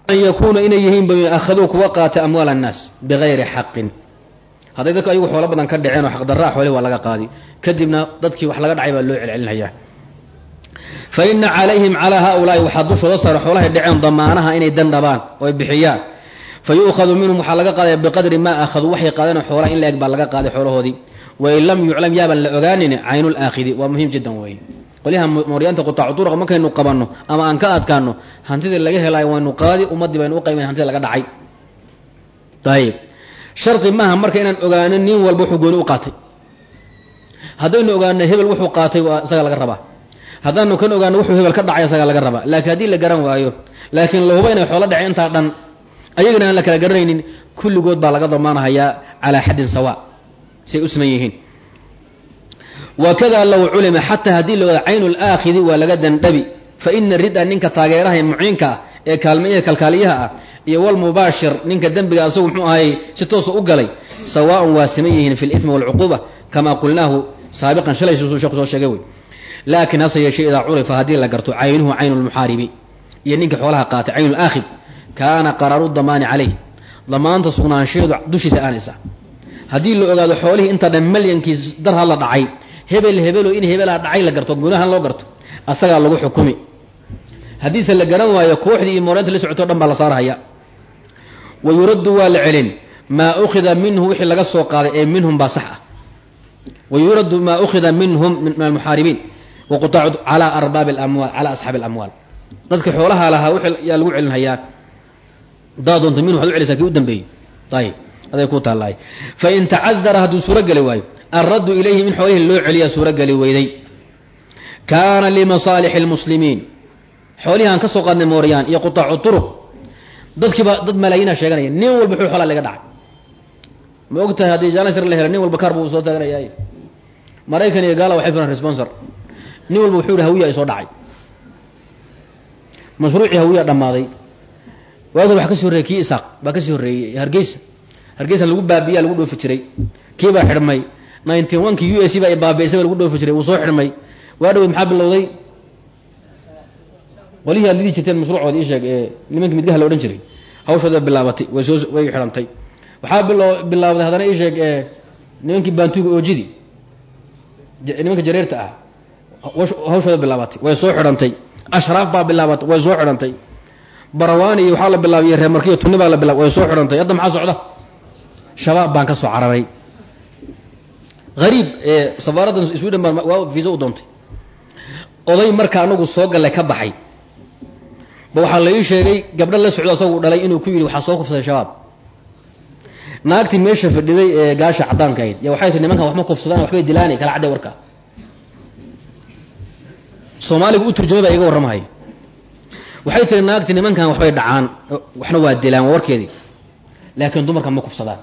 An yakuuna inay yihiin ba akhaduu kuwa qaata amwaal annaas bigayri xaqin. Hadday dadku ayagu xoolo badan ka dhaceen oo xaqdarraa xoolihi waa laga qaadi. Kadibna dadkii wax laga dhacay baa loo celcelinayaa fa ina calayhim calaa haaulaai waxaa dushooda saara xoolahay dhaceen damaanaha inay dandhabaan oo ay bixiyaan fa yu'khadu minhum waxaa laga qaadaya biqadri maa akhaduu waxay qaadeen xoolaha in la eg baa laga qaaday xoolahoodii wain lam yuclam yaaban la ogaanin caynulaakhidi waa muhiim jiddan weeye qolyaha mooryaanta qutaacu turuqa markaynu qabanno ama aan ka adkaano hantidii laga helayo waynu qaadi ummaddii baynu u qayban hantida laga dhacay ayib shardi maaha marka inaan ogaano nin walba wuxuu gooni u qaatay haddaynu ogaano hebel wuxuu qaatay waa isaga laga rabaa haddaanu kan ogaano wuxuu hebel ka dhacay isaga laga rabaa laakiin haddii la garan waayo laakiin lahuba inay xoolo dhaceen intaa dhan ayagana aan la kala garanaynin kulligood baa laga damaanahayaa calaa xaddin sawa say u siman yihiin. Wakada low culima xataa haddii la caynu laakhidi waa laga dandhabi fa ina rida ninka taageeraha muciinka ah ee kaalmaya kalkaaliyaha ah iyo walmubaashir ninka dembiga asagu muxuu ahay si toosa u galay sawaaءn waa siman yihiin fi limi walcuquba kama qulnaahu saabiqan shalay sheku soo sheegay wey. Laakiin hase yeeshee idaa curifa haddii la garto caynuhu caynu lmuxaaribi iyo ninka xoolaha qaatay caynu laakhid kaana qaraaru damaani calayh damaanta sugnaanshaheedu dushiisa aanaysa. Haddii la ogaado xoolihii inta dhan malyankiis dar hadla dhacay hebel hebelo in hebelaa dhacay la garto gunahan loo garto asagaa lagu xukumi. Haddiise la garan waayo kooxdii iyo mooreynta la socotoo dhan baa la saarhaya wa yuraddu waa la celin maa ukhida minhu wixii laga soo qaaday ee minhum baa sax ah. Wa yuraddu maa ukhida minhum min almuxaaribiin wa qutaacu calaa arbaabi alamwaal calaa asxaabi alamwaal dadka xoolaha lahaa yaa lagu celinhayaa haddaad doonto minhu waxad u celisaa kii u dambeeyey. Ayib aday ku taallaay fain tacadara hadduu suurogeli waayo alraddu ilayhim in xoolihii loo celiyaa suurogeli weyday. Kaana limasaalixi lmuslimiin xoolihii aan ka soo qaadnay mooryaan iyo qutaacu turuq. Dadkiiba dad malaayiina sheeganaya nin walba xuu xoolaa laga dhacay. Ma og tahay haddii janisr la helo nin walba kaar soo taaganaya maraykan iyo gaala waxay firan responsor nin walba wuxuu yihi soo dhacay. Mashruucii hawiya dhammaaday waagan wax ka sii horreeyey kii isaaq baa ka sii horreeyey hargeysa hargeysa lagu baabiyaa lagu dhoofi jiray. Kii baa xidhmay. ninety one ki u s c baa baabiisay baa lagu dhoofi jiray wuu soo xidhmay. Waa dhawey maxaa bilowday? Qolihii aad lidii jirteen mashruucood ii sheeg ee nimanka midgaha la odhan jiray. Hawshooda bilaabatay way soo way xidhantay. Waxaa bilo bilaabday haddana ii sheeg nimankii baantuga oojidi. Nimanka jareerta ah. Hawshooda bilaabatay way soo xidhantay. Ashraaf baa bilaabatay way soo xidhantay barawani iyo waxaa la bilaabay reer markiyo tuni baa la bilabay way soo xidhantay. Hadda maxaa socda? Shabaab baan ka soo cararay. Hariib ee safaaraddan sweden baan visa u doontay. Oday marka anagu soo gallay ka baxay. Ba waxaa la ii sheegay gabdho la socdo asagu dhalay inuu ku yidhi waxaa soo kufsaday shabaab. Naagtii meesha fadhiday ee gaasha caddaanka ahayd. Ya waxay tii nimankan waxma kufsadaan waxbay dilaani kala cadday warka. Soomaaligu u turjumay baa iga warramahay waxay tiri naagti nimankan waxbay dhacaan waxna waa dilaan warkeedii. Laakiin dumarka ma kufsadaan.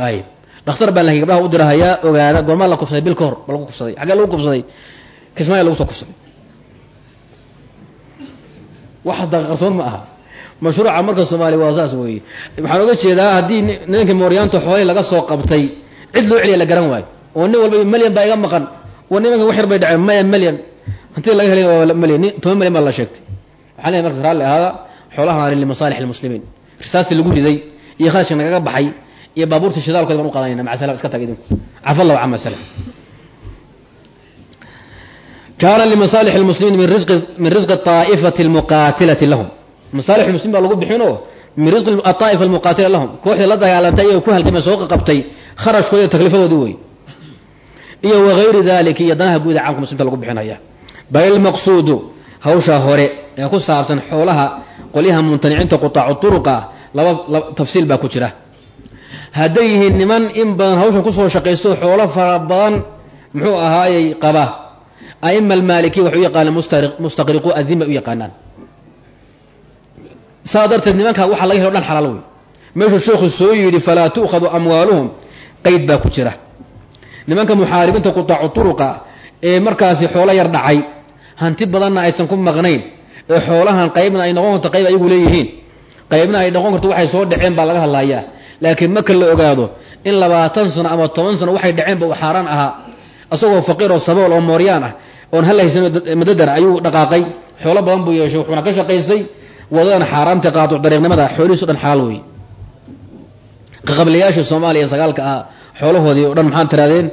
Ayib dhakhtar baan lahay gabdhaha u dirahayaa ogaada goormaa la kufsaday bil ka hor ba lagu kufsaday. Xaggee lagu kufsaday kismaayo lagu soo kufsaday. Wax daqarsoon ma aha. Mashruuca marka soomaaliya waa saas weeye. Waxaan oga jeedaa haddii nimankii mooryaanta xoolihii laga soo qabtay cid loo celiya la garan waayo. Oo nin walba melyan baa iga maqan. Wa nimanka wax yar bay dhaceen maya melyan hantii laga waa malyan toban malyan baa la sheegtay. Waxaan leehay markas raalli ahaada xoolahaan limasaalix almuslimiin risaastii lagu riday iyo kharashka nagaga baxay iyo baabuurta shidaalkood baan u qaadanayna maca salam iska tag idinku. Cafa allahu cama salam kaana limasaalix lmuslimiin min risqi aa'ifati almuqaatilati lahum. Masaalix lmuslimiin baa lagu bixinoo min risqi aaa'ifa almuqaatila lahum. Kooxdii la dagaalantay iyagoo ku halgamay soo qaqabtay kharashkooda iyo takliifadoodii wey iyo wagayri dalika iyo danaha guuda caamka muslimta lagu bixinaya bal ilmaqsuudu hawshaa hore ee ku saabsan xoolaha qolyaha muntaniciinta qutaacu turuqa laba tafsiil baa ku jira. Hadday yihiin niman in badan hawshan ku soo shaqaysto xoolo fara badan muxuu ahaayey qaba. Aima almaalikiya waxay u yaqaanaan mustaqriqu adima u yaqaanaan. Saa darteed nimankaa waxaa laga helo dhan xalaal wey meeshuu sheekhu soo yidhi falaa tu'khadu amwaaluhum. Qeyd baa ku jira. Nimanka muxaaribiinta qutaacu turuqa ee markaasi xoolo yar dhacay hanti badanna aysan ku maqnayn ee xoolahan qaybna ay noqon karto qayb ayagu leeyihiin. Qaybna ay noqon karto waxay soo dhaceen baa laga hadlayaa. Laakiin marka la ogaado in labaatan sano ama toban sano waxay dhaceenba uu xaaraan ahaa isagoo faqiir oo sabool oo mooryaan ah oon hal haysan madadara ayuu dhaqaaqay. Xoolo badan buu yeeshay wuxuuna ka shaqaystay. Wadadan xaaraamta qaatuc dariiqnimada xoolihiiso dhan xalaal weeye qaqablayaashii soomaaliya sagaalka ah xoolahoodii o dhan maxaan tiraadeen?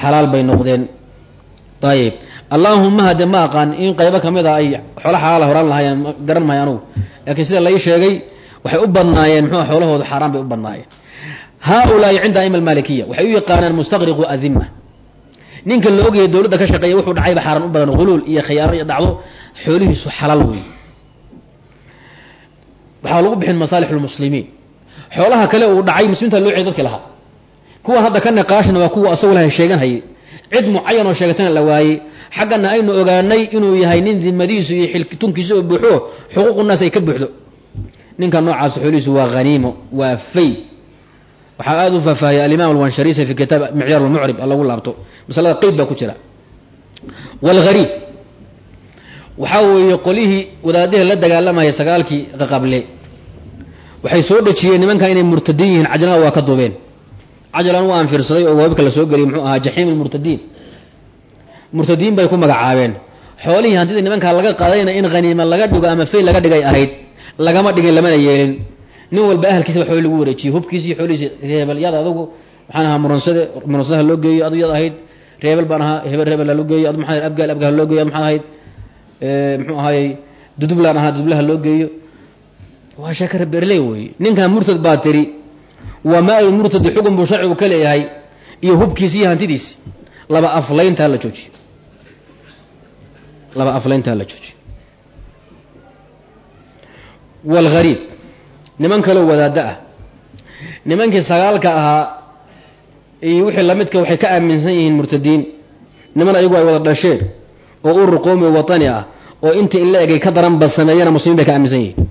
Xalaal bay noqdeen. Ayib allaahuma hade ma aqaan in qaybo ka mid a ay xoolo xalaala horaan lahaayeen garan mahay anugu. Laakiin sida lai sheegay waxay u badnaayeen muxua xoolahoodu xaaraan bay u badnaayeen. Haaulaai cinda aima almaalikiya waxay u yaqaanaan mustaqriqu adima ninka la ogayay dowladda ka shaqeeya wuxuu dhacayba xaaraan u badan huluul iyo khiyaano iyo dhacdo xoolihiisu xalaal wey waxaa lagu bixin masaalix lmuslimiin xoolaha kale uu dhacay muslimiinta loo celiy dadki lahaa. Kuwan hadda ka niqaashna waa kuwa asagu laha sheeganhayay cid mucayan sheegatana la waayey xaggana aynu ogaanay inuu yahay nin dimadiisu iyo xiltunkiisa oo buuxo xuquuqu naas ay ka buuxdo. Ninka noocaas xoolihiisu waa haniimo waa fay. Waxaa aada u faahfaahiyay alimaam alwansharisi fi kitaab micyaar lmucrib lagu laabto. Masalada qeyb baa ku jira. Wlgariib waxaa weeye qolihii wadaadihii la dagaalamaya sagaalkii qaqable. Waxay soo dhejiyeen nimankan inay murtadiin yihiin cajalana waa ka duubeen. Cajalan waan fiirsaday oo waabibka la soo geliyay muxuu ahaa jaxiim almurtadiin murtadiin bay ku magacaabeen. Xoolihii hantidii nimankaa laga qaadayna in haniima laga dhigo ama fay laga dhigay ahayd lagama dhigin lamana yeelin. Nin walba ahalkiisaba xooli lagu wareejiyey hubkiisi xoolihiisi reebel yad adugu maxaan ahaa muransade muransadaha loo geeyo adu yad ahayd reebel baan ahaa hebel reebel loo geeyo ad maxaa abgaal abgaal loo geeyo ad maxaad ahayd muxuu ahaayey dudublaan ahaa dudublaha loo geeyo. Waa sheekara berley wey ninkan murtad baa tiri wamaa murtadi xukun buu sharcigu ka leeyahay iyo hubkiisi iyo hantidiisi laba aflayntaa la joojiyo laba aflayntaa la joojiyo waalghariib niman kaloo wadaaddo ah. Nimankii sagaalka ahaa iyo wixii lamidka waxay ka aaminsan yihiin murtadiin. Niman ayagu ay wada dhasheen oo urur qoomi watani ah oo inta in la egay ka daranba sameeyana muslimiin bay ka aaminsan yihiin